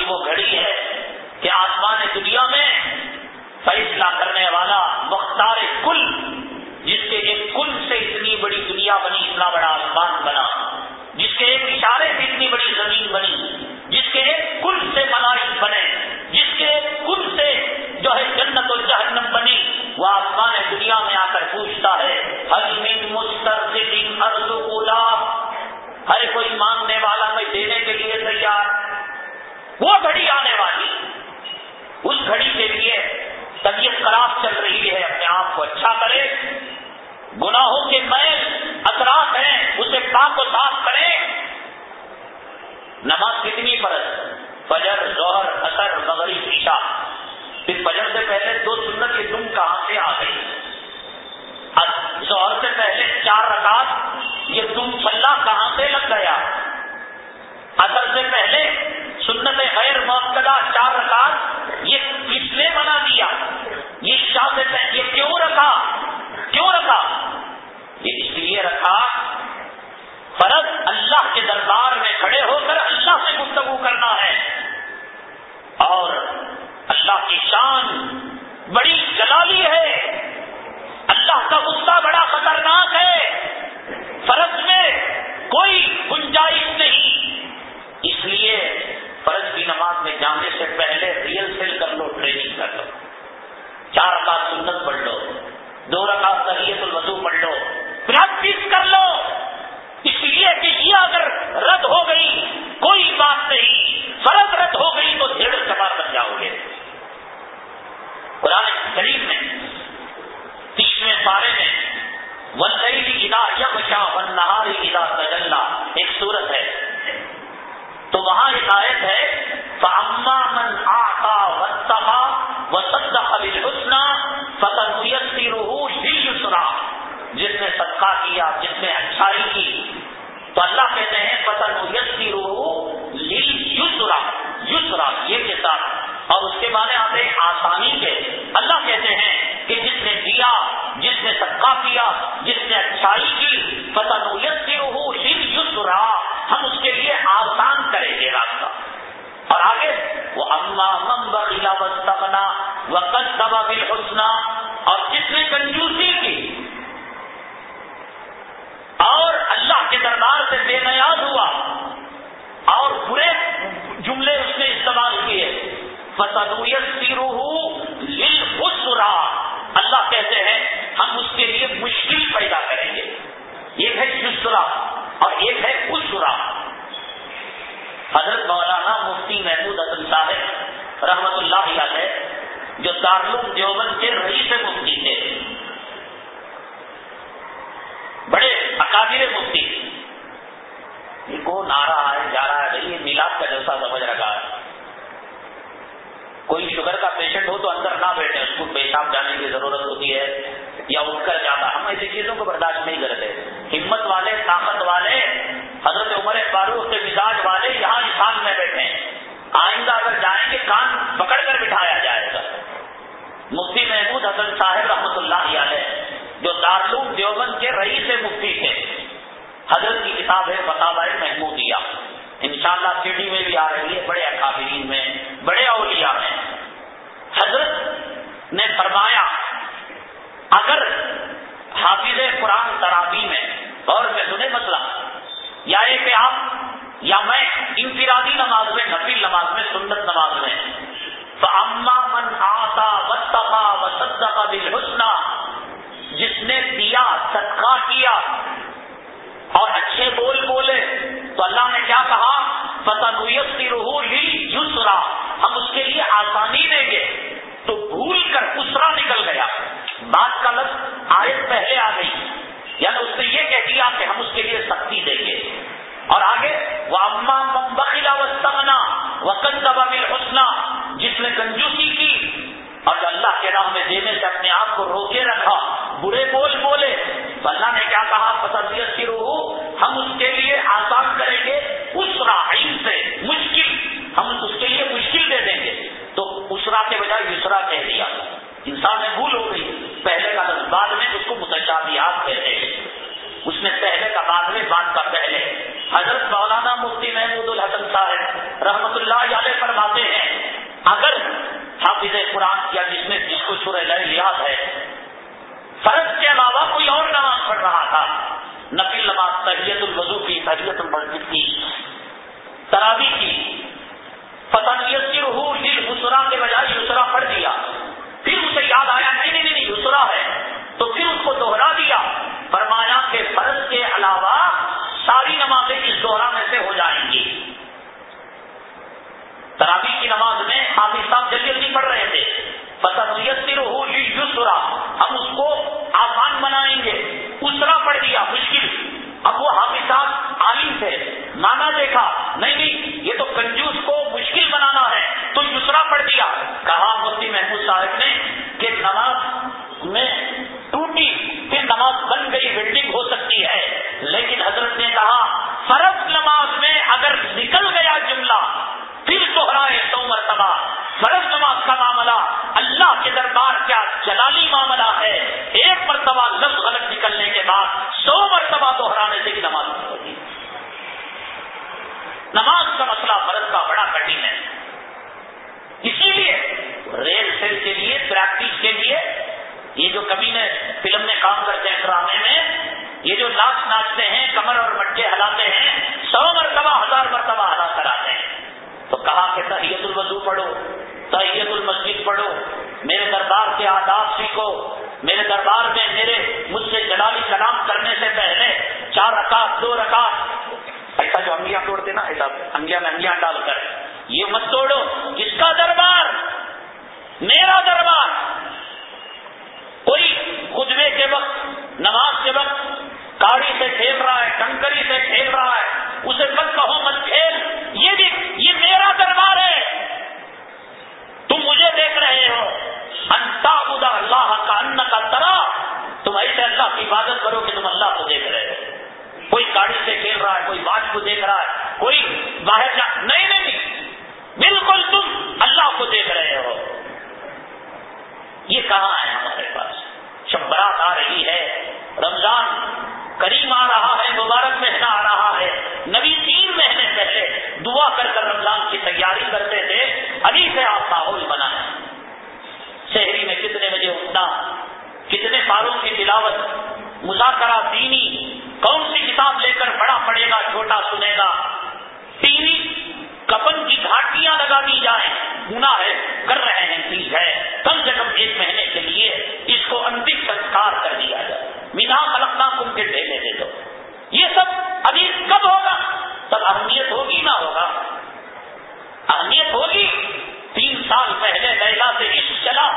کی وہ گھڑی ہے کہ آسمان دنیا میں فیصلہ کرنے والا مختار کل، جس کے ایک کل سے اتنی بڑی دنیا بنی، اتنا بڑا آسمان بنا، جس کے ایک اشارے سے اتنی بڑی زمین بنی، جس کے ایک کل سے ملائک بنے، جس کے ایک کل سے جو ہے جنت و جہنم بنی، وہ آسمان دنیا میں آ کر پوچھتا ہے اولا ہر کوئی مانگنے والا میں دینے کے لیے تیار وہ گھڑی آنے والی۔ اس گھڑی کے لیے طبیعت خراب چل رہی ہے، اپنے آپ کو اچھا کرے۔ گناہوں کے میل اثرات ہیں، اسے پاک و صاف کرے۔ نماز کتنی فرض؟ فجر، ظہر اثر مغری پیشہ پھر فجر سے پہلے دو سنت کی تم کہاں سے آ گئی ظہر سے پہلے چار رکعت، یہ تم چلنا کہاں سے لگ گیا؟ اثر سے پہلے سنت غیر موقع چار رکعت یہ کس نے بنا دیا؟ یہ شاہ یہ کیوں رکھا؟ کیوں رکھا؟ یہ اس لیے رکھا، فرض اللہ کے دربار میں کھڑے ہو کر اللہ سے گفتگو کرنا ہے۔ اور اللہ کی شان بڑی جلالی ہے۔ اللہ کا غصہ بڑا خطرناک ہے۔ فرض میں کوئی گنجائش نہیں۔ اس لیے فرض کی نماز میں جانے سے پہلے ریئل سیل کر لو، ٹریننگ کر لو۔ چار بار سنت پڑھ لو، دو رکعت تریت الوضو پڑھ لو پریکٹس کر لو۔ اس لیے کہ یہ اگر رد ہو گئی، کوئی بات نہیں۔ فرض رد ہو گئی تو ڈیڑھ سوار بن جاؤ گے۔ قرآن شریف میں، تیسویں پارے میں ون ادا یم شاہ ون نہاری ادا تجلّہ ایک صورت ہے۔ تو وہاں ایک آیت ہے فاما من آتا وسطا و حسنا فتح روح جس نے صدقہ کیا، جس نے اچھائی کی، تو اللہ کہتے ہیں پتن یسی روح یسرا یسرا یہ کے ساتھ۔ اور اس کے بارے آتے ہیں آسانی کے۔ اللہ کہتے ہیں کہ جس نے دیا، جس نے صدقہ کیا، جس نے اچھائی کی پتن یسی روح یسرا ہم اس کے لیے آسان کریں گے راستہ۔ اور آگے، وہ اما ممبلا وسطنا وقت دبا بل حسنا اور جس نے کنجوسی کی، اور اللہ کے دربار سے بے نیاز ہوا، اور برے جملے اس نے استعمال کیے۔ اللہ کہتے ہیں، ہم اس کے لیے مشکل پیدا کریں گے۔ ایک ہے یسرا اور ایک ہے اسرا حضرت مولانا مفتی محمود حسن صاحب رحمت اللہ علیہ، جو دارالعلوم دیوبند کے رئیس مفتی تھے۔ بڑے اکادر مفتی۔ ان کو نعرہ آئے جا رہا ہے؟ یہ میلاد کا جلسہ سمجھ رکھا ہے۔ کوئی شوگر کا پیشنٹ ہو تو اندر نہ بیٹھے، اس کو پیشاب جانے کی ضرورت ہوتی ہے یا اٹھ کر جاتا۔ ہم ایسی چیزوں کو برداشت نہیں کرتے۔ ہمت والے، طاقت والے حضرت عمر فاروق کے مزاج والے یہاں انسان میں بیٹھے ہیں۔ آئندہ اگر جائیں گے، کان پکڑ کر بٹھایا جائے گا۔ مفتی محمود حسن صاحب رحمۃ اللہ علیہ، جو دارالعلوم دیوبند کے رئیس مفتی تھے۔ حضرت کی کتاب ہے فتح محمودیہ۔ ان شاء اللہ سٹی میں بھی آ رہی ہے، بڑے اکابرین میں، بڑے اولیاء میں۔ حضرت نے فرمایا، اگر حافظ قرآن ترابی میں اور میں سنے مسئلہ یا ایک آپ، یا میں انفرادی نماز میں نفیل نماز میں، سنت نماز میں۔ تو اما من آتا وسطا وسطا دل حسنا جس نے دیا، صدقہ کیا اور اچھے بول بولے، تو اللہ نے کیا کہا؟ فتح کی روح لی یسرا ہم اس کے لیے آسانی دیں گے۔ تو بھول کر اسرا نکل گیا۔ بات کا لفظ آیت پہلے آ گئی۔ یعنی اس نے یہ کہہ دیا کہ ہم اس کے لیے سختی دیں گے۔ اور آگے وہ اما ممبخلا وسطمنا وقن قبابل حسنا جس نے کنجوسی کی اور اللہ کے راہ میں دینے سے اپنے آپ کو روکے رکھا، برے بول بولے اللہ نے کیا کہا؟ فصلیت کی روح ہم اس کے لیے آسان کریں گے اس راہین سے، مشکل، ہم اس کے لیے مشکل دے دیں گے۔ تو اسرا کے بجائے یسرا کہہ دیا۔ انسان میں بھول ہو گئی۔ پہلے کا لفظ بعد میں اس کو متشابہات کہتے ہیں۔ اس میں پہلے کا بعد میں بعد کا پہلے۔ حضرت مولانا مفتی محمود الحسن صاحب رحمت اللہ علیہ فرماتے ہیں، اگر حافظ قرآن یا جس میں جس کو سورہ لہر یاد ہے، فرض کے علاوہ کوئی اور نماز پڑھ رہا تھا۔ نقل نماز تحریت الوضو کی تحریت المسجد کی تراوی کی پتنگیت کی روح دل اسرا کے بجائے اسرا پڑھ دیا۔ پھر اسے یاد آیا، نہیں نہیں نہیں حسرا ہے۔ تو پھر اس کو دوہرا دیا۔ فرمایا کہ فرض کے علاوہ ساری نمازیں اس دوہرا میں سے ہو جائیں گی۔ ترابی کی نماز میں حافظ صاحب جلدی جلدی پڑھ رہے تھے۔ فتح ہو یسرا ہم اس کو آسان بنائیں گے۔ اسرا پڑھ دیا، مشکل۔ اب وہ حافظ صاحب عالم تھے۔ مانا دیکھا، نہیں نہیں، یہ تو کنجوس کو مشکل بنانا ہے۔ دوسرا پڑھ دیا۔ کہا مفتی محمود صاحب نے کہ نماز میں ٹوٹی پھر نماز بن گئی، بلڈنگ ہو سکتی ہے۔ لیکن حضرت نے کہا، فرض نماز میں اگر نکل گیا جملہ، پھر دوہرائے سو مرتبہ۔ فرض نماز کا معاملہ اللہ کے دربار کیا جلالی معاملہ ہے۔ ایک مرتبہ لفظ غلط نکلنے کے بعد سو مرتبہ دوہرانے سے نماز نہیں ہوگی نماز کا مسئلہ فرض کا بڑا کٹھن ہے اسی لیے ریل کے لیے پریکٹس کے لیے۔ یہ جو کبھی نے فلم میں کام کرتے ہیں، ڈرامے میں، یہ جو ناچ ناچتے ہیں، کمر اور مٹکے ہلاتے ہیں، سو مرتبہ، ہزار مرتبہ ہلا کر آتے ہیں۔ تو کہا کہ تحیت الوضو پڑھو، تحیت المسجد پڑھو، میرے دربار کے آداب سیکھو۔ میرے دربار میں میرے، مجھ سے جلالی کلام کرنے سے پہلے چار رکعت، دو رکعت۔ ایسا جو انگیاں توڑتے نا، ایسا انگیاں میں انگیاں ڈال کر۔ یہ مت توڑو کس کا دربار میرا دربار، کوئی خطبے کے وقت، نماز کے وقت کاڑی سے کھیل رہا ہے کنکری سے کھیل رہا ہے، اسے مت کہو، مت کھیل، یہ بھی، یہ میرا دربار ہے۔ تم مجھے دیکھ رہے ہو۔ انتا خدا اللہ کا ان کا طرح تم ایسے اللہ کی عبادت کرو کہ تم اللہ کو دیکھ رہے ہو۔ کوئی گاڑی سے کھیل رہا ہے، کوئی بات کو دیکھ رہا ہے، کوئی باہر جا نہیں نہیں۔ بالکل تم اللہ کو دیکھ رہے ہو۔ یہ کہاں ہے ہمارے پاس؟ شبرات آ رہی ہے، رمضان کریم آ رہا ہے، مبارک مہینہ آ رہا ہے۔ نبی تین مہینے پہلے دعا کر کر رمضان کی تیاری کرتے تھے ابھی سے آپ ماحول بنا ہے۔ شہری میں کتنے بجے اٹھنا، کتنے سالوں کی تلاوت، مذاکرہ دینی، کون سی کتاب لے کر بڑا پڑے گا، چھوٹا سنے گا؟ ٹی وی کپن کی گھاٹیاں لگا دی جائیں۔ گنا ہے، کر رہے ہیں، ٹھیک ہے۔ کم سے کم ایک مہینے کے لیے اس کو انتم سنسکار کر دیا جائے۔ مینا ملکنا کم کے ڈھیلے دے دو۔ یہ سب ابھی کب ہوگا؟ تب اہمیت ہوگی نہ ہوگا؟ اہمیت ہوگی۔ تین سال پہلے لیلا سے عشق چلا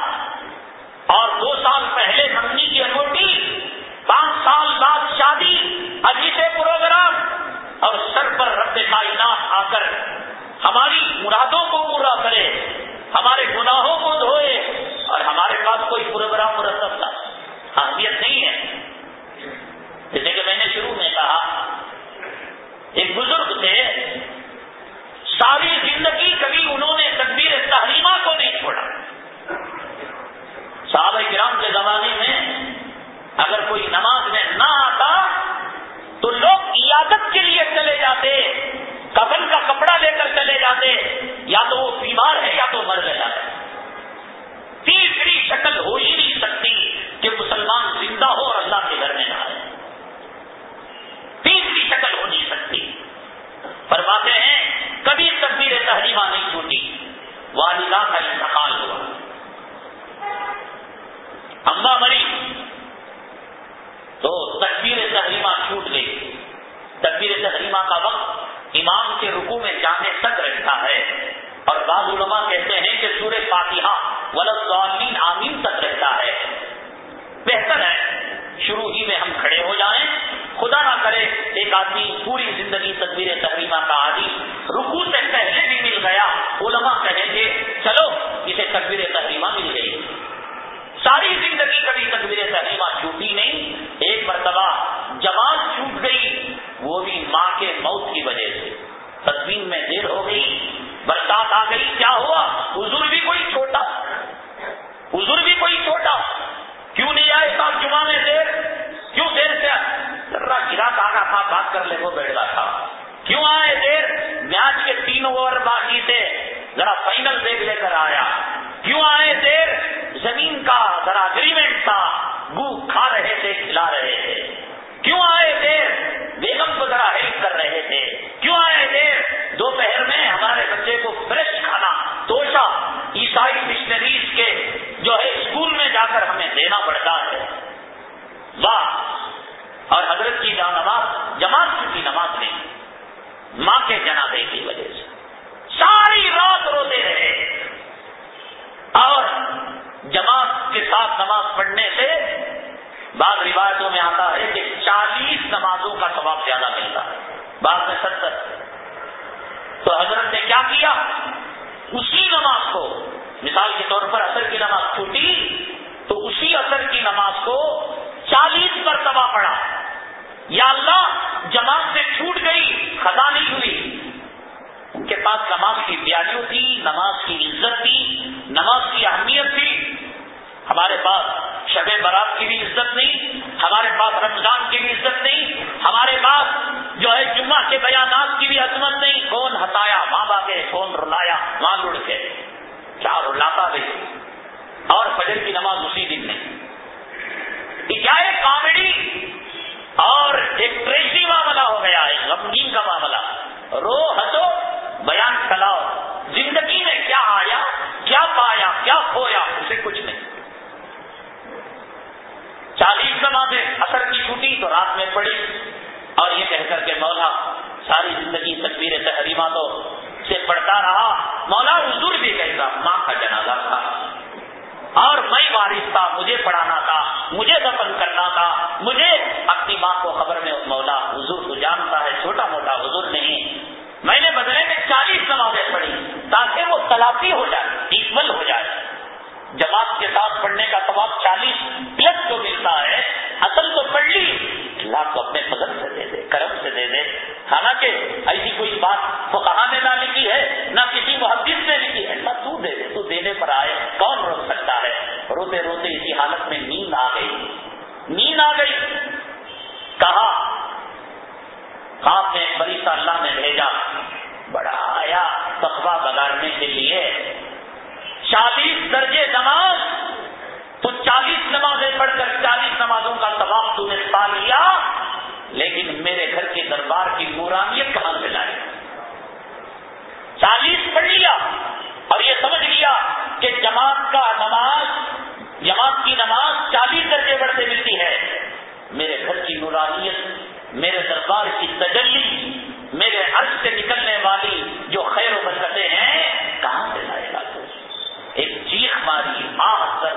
کے طور پر اثر کی نماز چھوٹی، تو اسی اثر کی نماز کو چالیس پر تباہ پڑا یا اللہ، جماعت سے چھوٹ گئی خدا نہیں ہوئی۔ ان کے پاس نماز کی بیالیوں تھی، نماز کی عزت تھی، نماز کی اہمیت تھی۔ ہمارے پاس شب برات کی بھی عزت نہیں، ہمارے پاس رمضان کی بھی عزت نہیں، ہمارے پاس جو ہے جمعہ کے بیانات کی بھی عظمت نہیں۔ کون ہتایا ماں باپ کون رلایا؟ ماں لڑ کے۔ کیا رلاتا نہیں، اور فجر کی نماز اسی دن نہیں۔ کیا ایک کامیڈی اور ایک ٹریجڈی معاملہ ہو گیا، ایک غمگین کا معاملہ۔ رو ہسو بیان چلاؤ۔ زندگی میں کیا آیا، کیا پایا، کیا کھویا، اسے کچھ نہیں۔ چالیس نمازیں اثر کی چھوٹی تو رات میں پڑی، اور یہ کہہ کر کے مولا، ساری زندگی تصویر تحریمہ تو سے پڑھتا رہا، مولا حضور بھی کہتا، ماں کا جنازہ تھا۔ اور میں وارث تھا، مجھے پڑھانا تھا، مجھے دفن کرنا تھا، مجھے اپنی ماں کو خبر میں مولا حضور کو جانتا ہے، چھوٹا موٹا حضور نہیں۔ میں نے بدلے میں چالیس نمازیں پڑھی تاکہ وہ تلافی ہو جائے، اکمل ہو جائے۔ جماعت کے ساتھ پڑھنے کا ثواب چالیس پلس جو ملتا ہے، اصل تو پڑھ لی۔ اللہ کو اپنے فضل سے دے دے، کرم سے دے دے۔ حالانکہ ایسی کوئی بات تو کہاں نے نہ لکھی ہے، نہ کسی محدث نے لکھی ہے۔ نہ تو دے دے، تو دینے پر آئے۔ کون روک سکتا ہے؟ روتے روتے اسی حالت میں نیند آ گئی۔ نیند آ گئی۔ کہا، خواب میں بریسا اللہ نے بھیجا۔ بڑا آیا تخبہ بگاڑنے کے لیے۔ چالیس درجے نماز، تو چالیس نمازیں پڑھ کر چالیس نمازوں کا تباہ تو نے پا لیا لیکن میرے گھر کے دربار کی نورانیت کہاں سے لائی چالیس پڑھ لیا، اور یہ سمجھ لیا کہ جماعت کا نماز، جماعت کی نماز چالیس درجے بڑھتے ملتی ہے۔ میرے گھر کی نورانیت، میرے دربار کی تجلی، میرے عرض سے نکلنے والی جو خیر و برکتیں ہیں، کہاں سے لائے؟ ایک چیخ ماری، آہ کر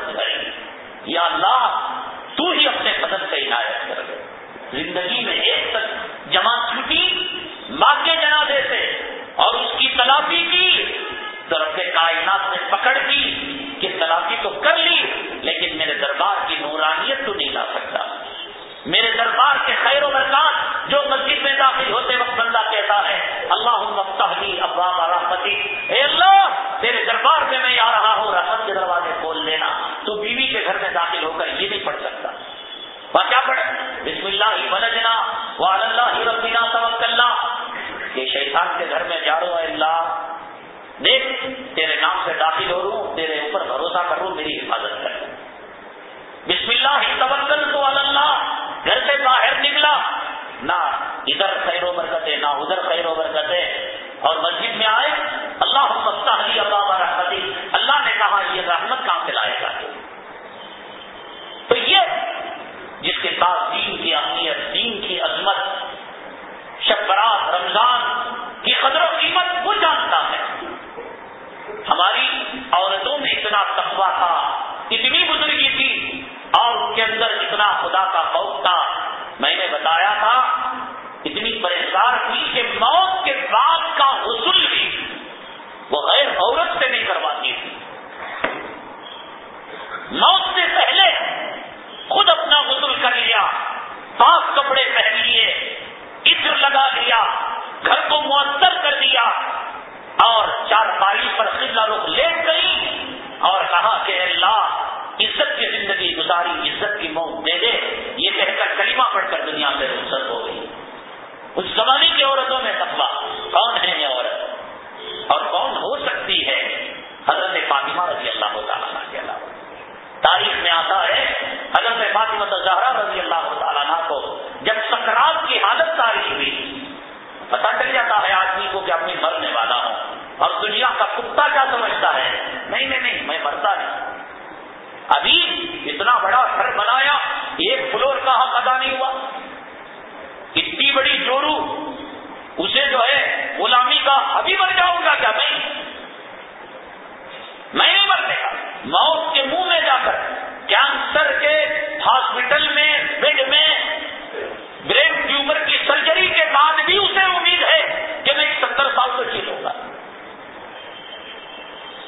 یا اللہ، تو ہی اپنے قدم سے عنایت کر دے زندگی میں ایک تک جمع چھٹی ماں کے جنازے سے، اور اس کی تلافی کی۔ تو رب کائنات نے پکڑ کی کہ تلافی تو کر لی، لیکن میرے دربار کی نورانیت تو نہیں لا سکتا۔ میرے دربار کے خیر و برکات جو مسجد میں داخل ہوتے وقت بندہ کہتا ہے اللہ مفتحلی اباب رحمتی اور کیا پڑھے؟ بسم اللہ ہی بنجنا وہ اللہ ہی ربینا سبق اللہ یہ شیطان کے گھر میں جا رہا اللہ۔ دیکھ، تیرے نام سے داخل ہو رہا ہوں تیرے اوپر بھروسہ کر رہا ہوں میری حفاظت کر۔ بسم اللہ ہی توکل تو اللہ۔ گھر سے باہر نکلا۔ نہ ادھر خیر و برکتیں، نہ ادھر خیر و برکتیں۔ اور مسجد میں آئے اللہ علی اللہ رحمتی اللہ نے کہا یہ رحمت کہاں سے لائے گا تو یہ جس کے پاس دین کی اہمیت، دین کی عظمت شکرات رمضان کی قدر و قیمت وہ جانتا ہے۔ ہماری عورتوں میں اتنا تقوی تھا، اتنی بزرگی تھی، اور ان کے اندر اتنا خدا کا خوف تھا۔ میں نے بتایا تھا، اتنی پریشان تھی کہ موت کے بعد کا حصول بھی وہ غیر عورت سے نہیں کرواتی تھی۔ موت سے پہلے خود اپنا غسل کر لیا پانچ کپڑے پہن لیے، عطر لگا لیا، گھر کو معطر کر دیا، اور چار پاری پر خزلہ رخ لیٹ گئی اور کہا کہ اللہ، عزت کی زندگی گزاری، عزت کی موت دے دے، یہ کہہ کر کلمہ پڑھ کر دنیا سے رخصت ہو گئی۔ اس زمانے کی عورتوں میں تقوا کون ہے یہ عورت؟ اور کون ہو سکتی ہے؟ حضرت فاطمہ رضی اللہ تعالیٰ تاریخ میں آتا ہے، حضرت فاطمہ زہرا رضی اللہ تعالیٰ کو جب سکرات کی حالت تاریخ ہوئی، پتہ چل جاتا ہے آدمی کو کہ اپنی مرنے والا ہوں۔ اور دنیا کا کتا کیا سمجھتا ہے؟ نہیں نہیں نہیں، میں مرتا نہیں۔ ابھی اتنا بڑا گھر بنایا، ایک فلور کا حق ادا نہیں ہوا۔ اتنی بڑی چورو اسے جو ہے غلامی کا ابھی مر جاؤں گا کیا؟ میں میں نہیں مرنے گا موت کے منہ میں جا کر کینسر کے ہاسپٹل میں بیڈ میں برین ٹیومر کی سرجری کے بعد بھی اسے امید ہے کہ میں ستر سال تو جیلوں گا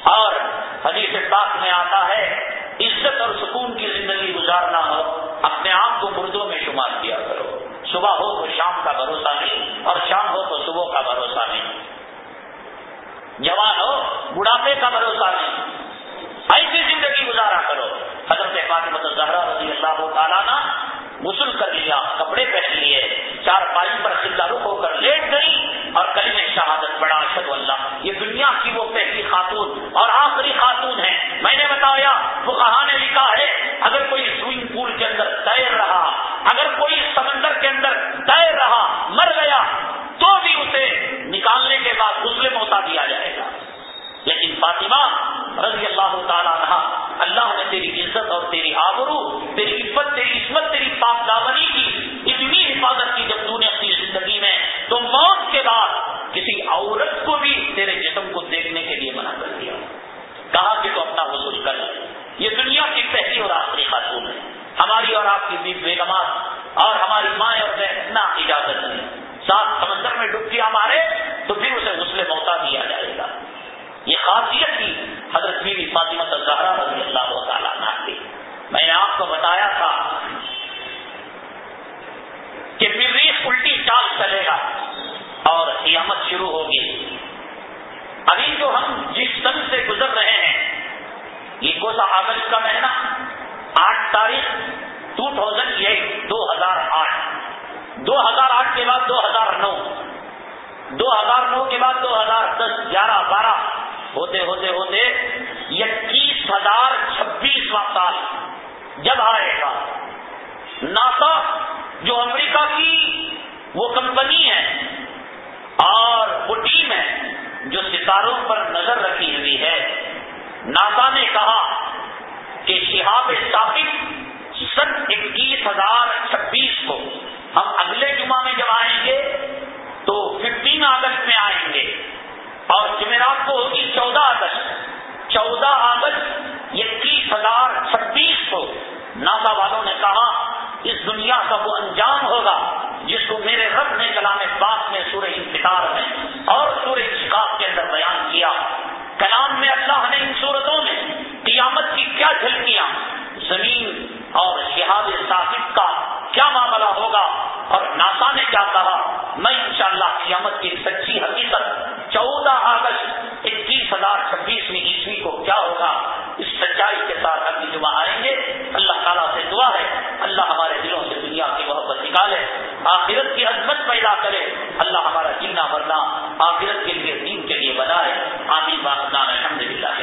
اور حدیث پاک میں آتا ہے، عزت اور سکون کی زندگی گزارنا ہو اپنے آپ کو مردوں میں شمار کیا کرو۔ صبح ہو تو شام کا بھروسہ نہیں اور شام ہو تو صبح کا بھروسہ نہیں۔ جوان ہو، بڑھاپے کا بھروسہ نہیں۔ ایسی زندگی گزارا کرو۔ حضرت فاطمہ زہرا رضی اللہ تعالیٰ نا غسل کر لیا، کپڑے پہن لیے، چار پائی پر خلا رخ ہو کر لیٹ گئی اور کل میں شہادت بڑا اشد اللہ۔ یہ دنیا کی وہ پہلی خاتون اور آخری خاتون ہے میں نے بتایا وہ کہاں نے لکھا ہے، اگر کوئی سوئنگ پول کے اندر تیر رہا، اگر کوئی سمندر کے اندر تیر رہا مر گیا تو بھی اسے نکالنے کے بعد مسلم ہوتا دیا جائے گا لیکن فاطمہ رضی اللہ تعالیٰ رہا اللہ نے تیری عزت اور تیری آبرو، تیری عفت، تیری عصمت، تیری پاک دامنی کی اتنی حفاظت کی جب تو نے اپنی زندگی میں، تو موت کے بعد کسی عورت کو بھی تیرے جسم کو دیکھنے کے لیے منع کر دیا۔ کہا کہ تو اپنا وصول کر یہ دنیا کی پہلی اور آخری خاتون ہے۔ ہماری اور آپ کی بیگمات اور ہماری ماں اور بہن نہ اجازت نہیں۔ ساتھ سمندر میں ڈبکیاں مارے تو پھر اسے غسل موتا دیا جائے گا یہ خاصیت تھی حضرت میری فاطمہ زہرا رضی اللہ تعالیٰ کی میں نے آپ کو بتایا تھا کہ پھر الٹی چال چلے گا اور قیامت شروع ہوگی۔ ابھی جو ہم جس سن سے گزر رہے ہیں، یہ کوسا اگست کا مہینہ، آٹھ تاریخ ٹو تھاؤزینڈ ایٹ دو ہزار آٹھ۔ دو ہزار آٹھ کے بعد دو ہزار نو۔ دو ہزار نو کے بعد دو ہزار دس، گیارہ، بارہ۔ ہوتے ہوتے ہوتے اکیس ہزار چھبیسواں سال جب آئے گا۔ ناسا جو امریکہ کی وہ کمپنی ہے اور وہ ٹیم ہے جو ستاروں پر نظر رکھی ہوئی ہے۔ ناسا نے کہا کہ شہاب ثابت سن اکیس ہزار چھبیس کو ہم اگلے جمعہ میں جب آئیں گے تو ففٹین اگست میں آئیں گے۔ اور جمعرات کو ہوگی چودہ اگست چودہ اگست اکیس ہزار چھبیس کو ناسا والوں نے کہا، اس دنیا کا وہ انجام ہوگا جس کو میرے رب نے کلام پاک میں سورہ انتظار میں اور سورہ شکاف کے اندر بیان کیا۔ کلام میں اللہ نے ان صورتوں میں قیامت کی کیا جھلکیاں، زمین اور شہاب ثاقب کا کیا معاملہ ہوگا؟ اور ناسا نے کیا کہا؟ میں انشاءاللہ قیامت کی سچی حقیقت چودہ اگست اکیس ہزار چھبیس میں عیسوی کو کیا ہوگا؟ اس سچائی کے ساتھ اگلی جمعہ آئیں گے۔ اللہ تعالیٰ سے دعا ہے۔ اللہ ہمارے دلوں سے دنیا کی محبت نکالے۔ آخرت کی عظمت پیدا کرے۔ اللہ ہمارا جینا مرنا آخرت کے لیے، دین کے لیے بنائے۔ آمین باقدان الحمد للہ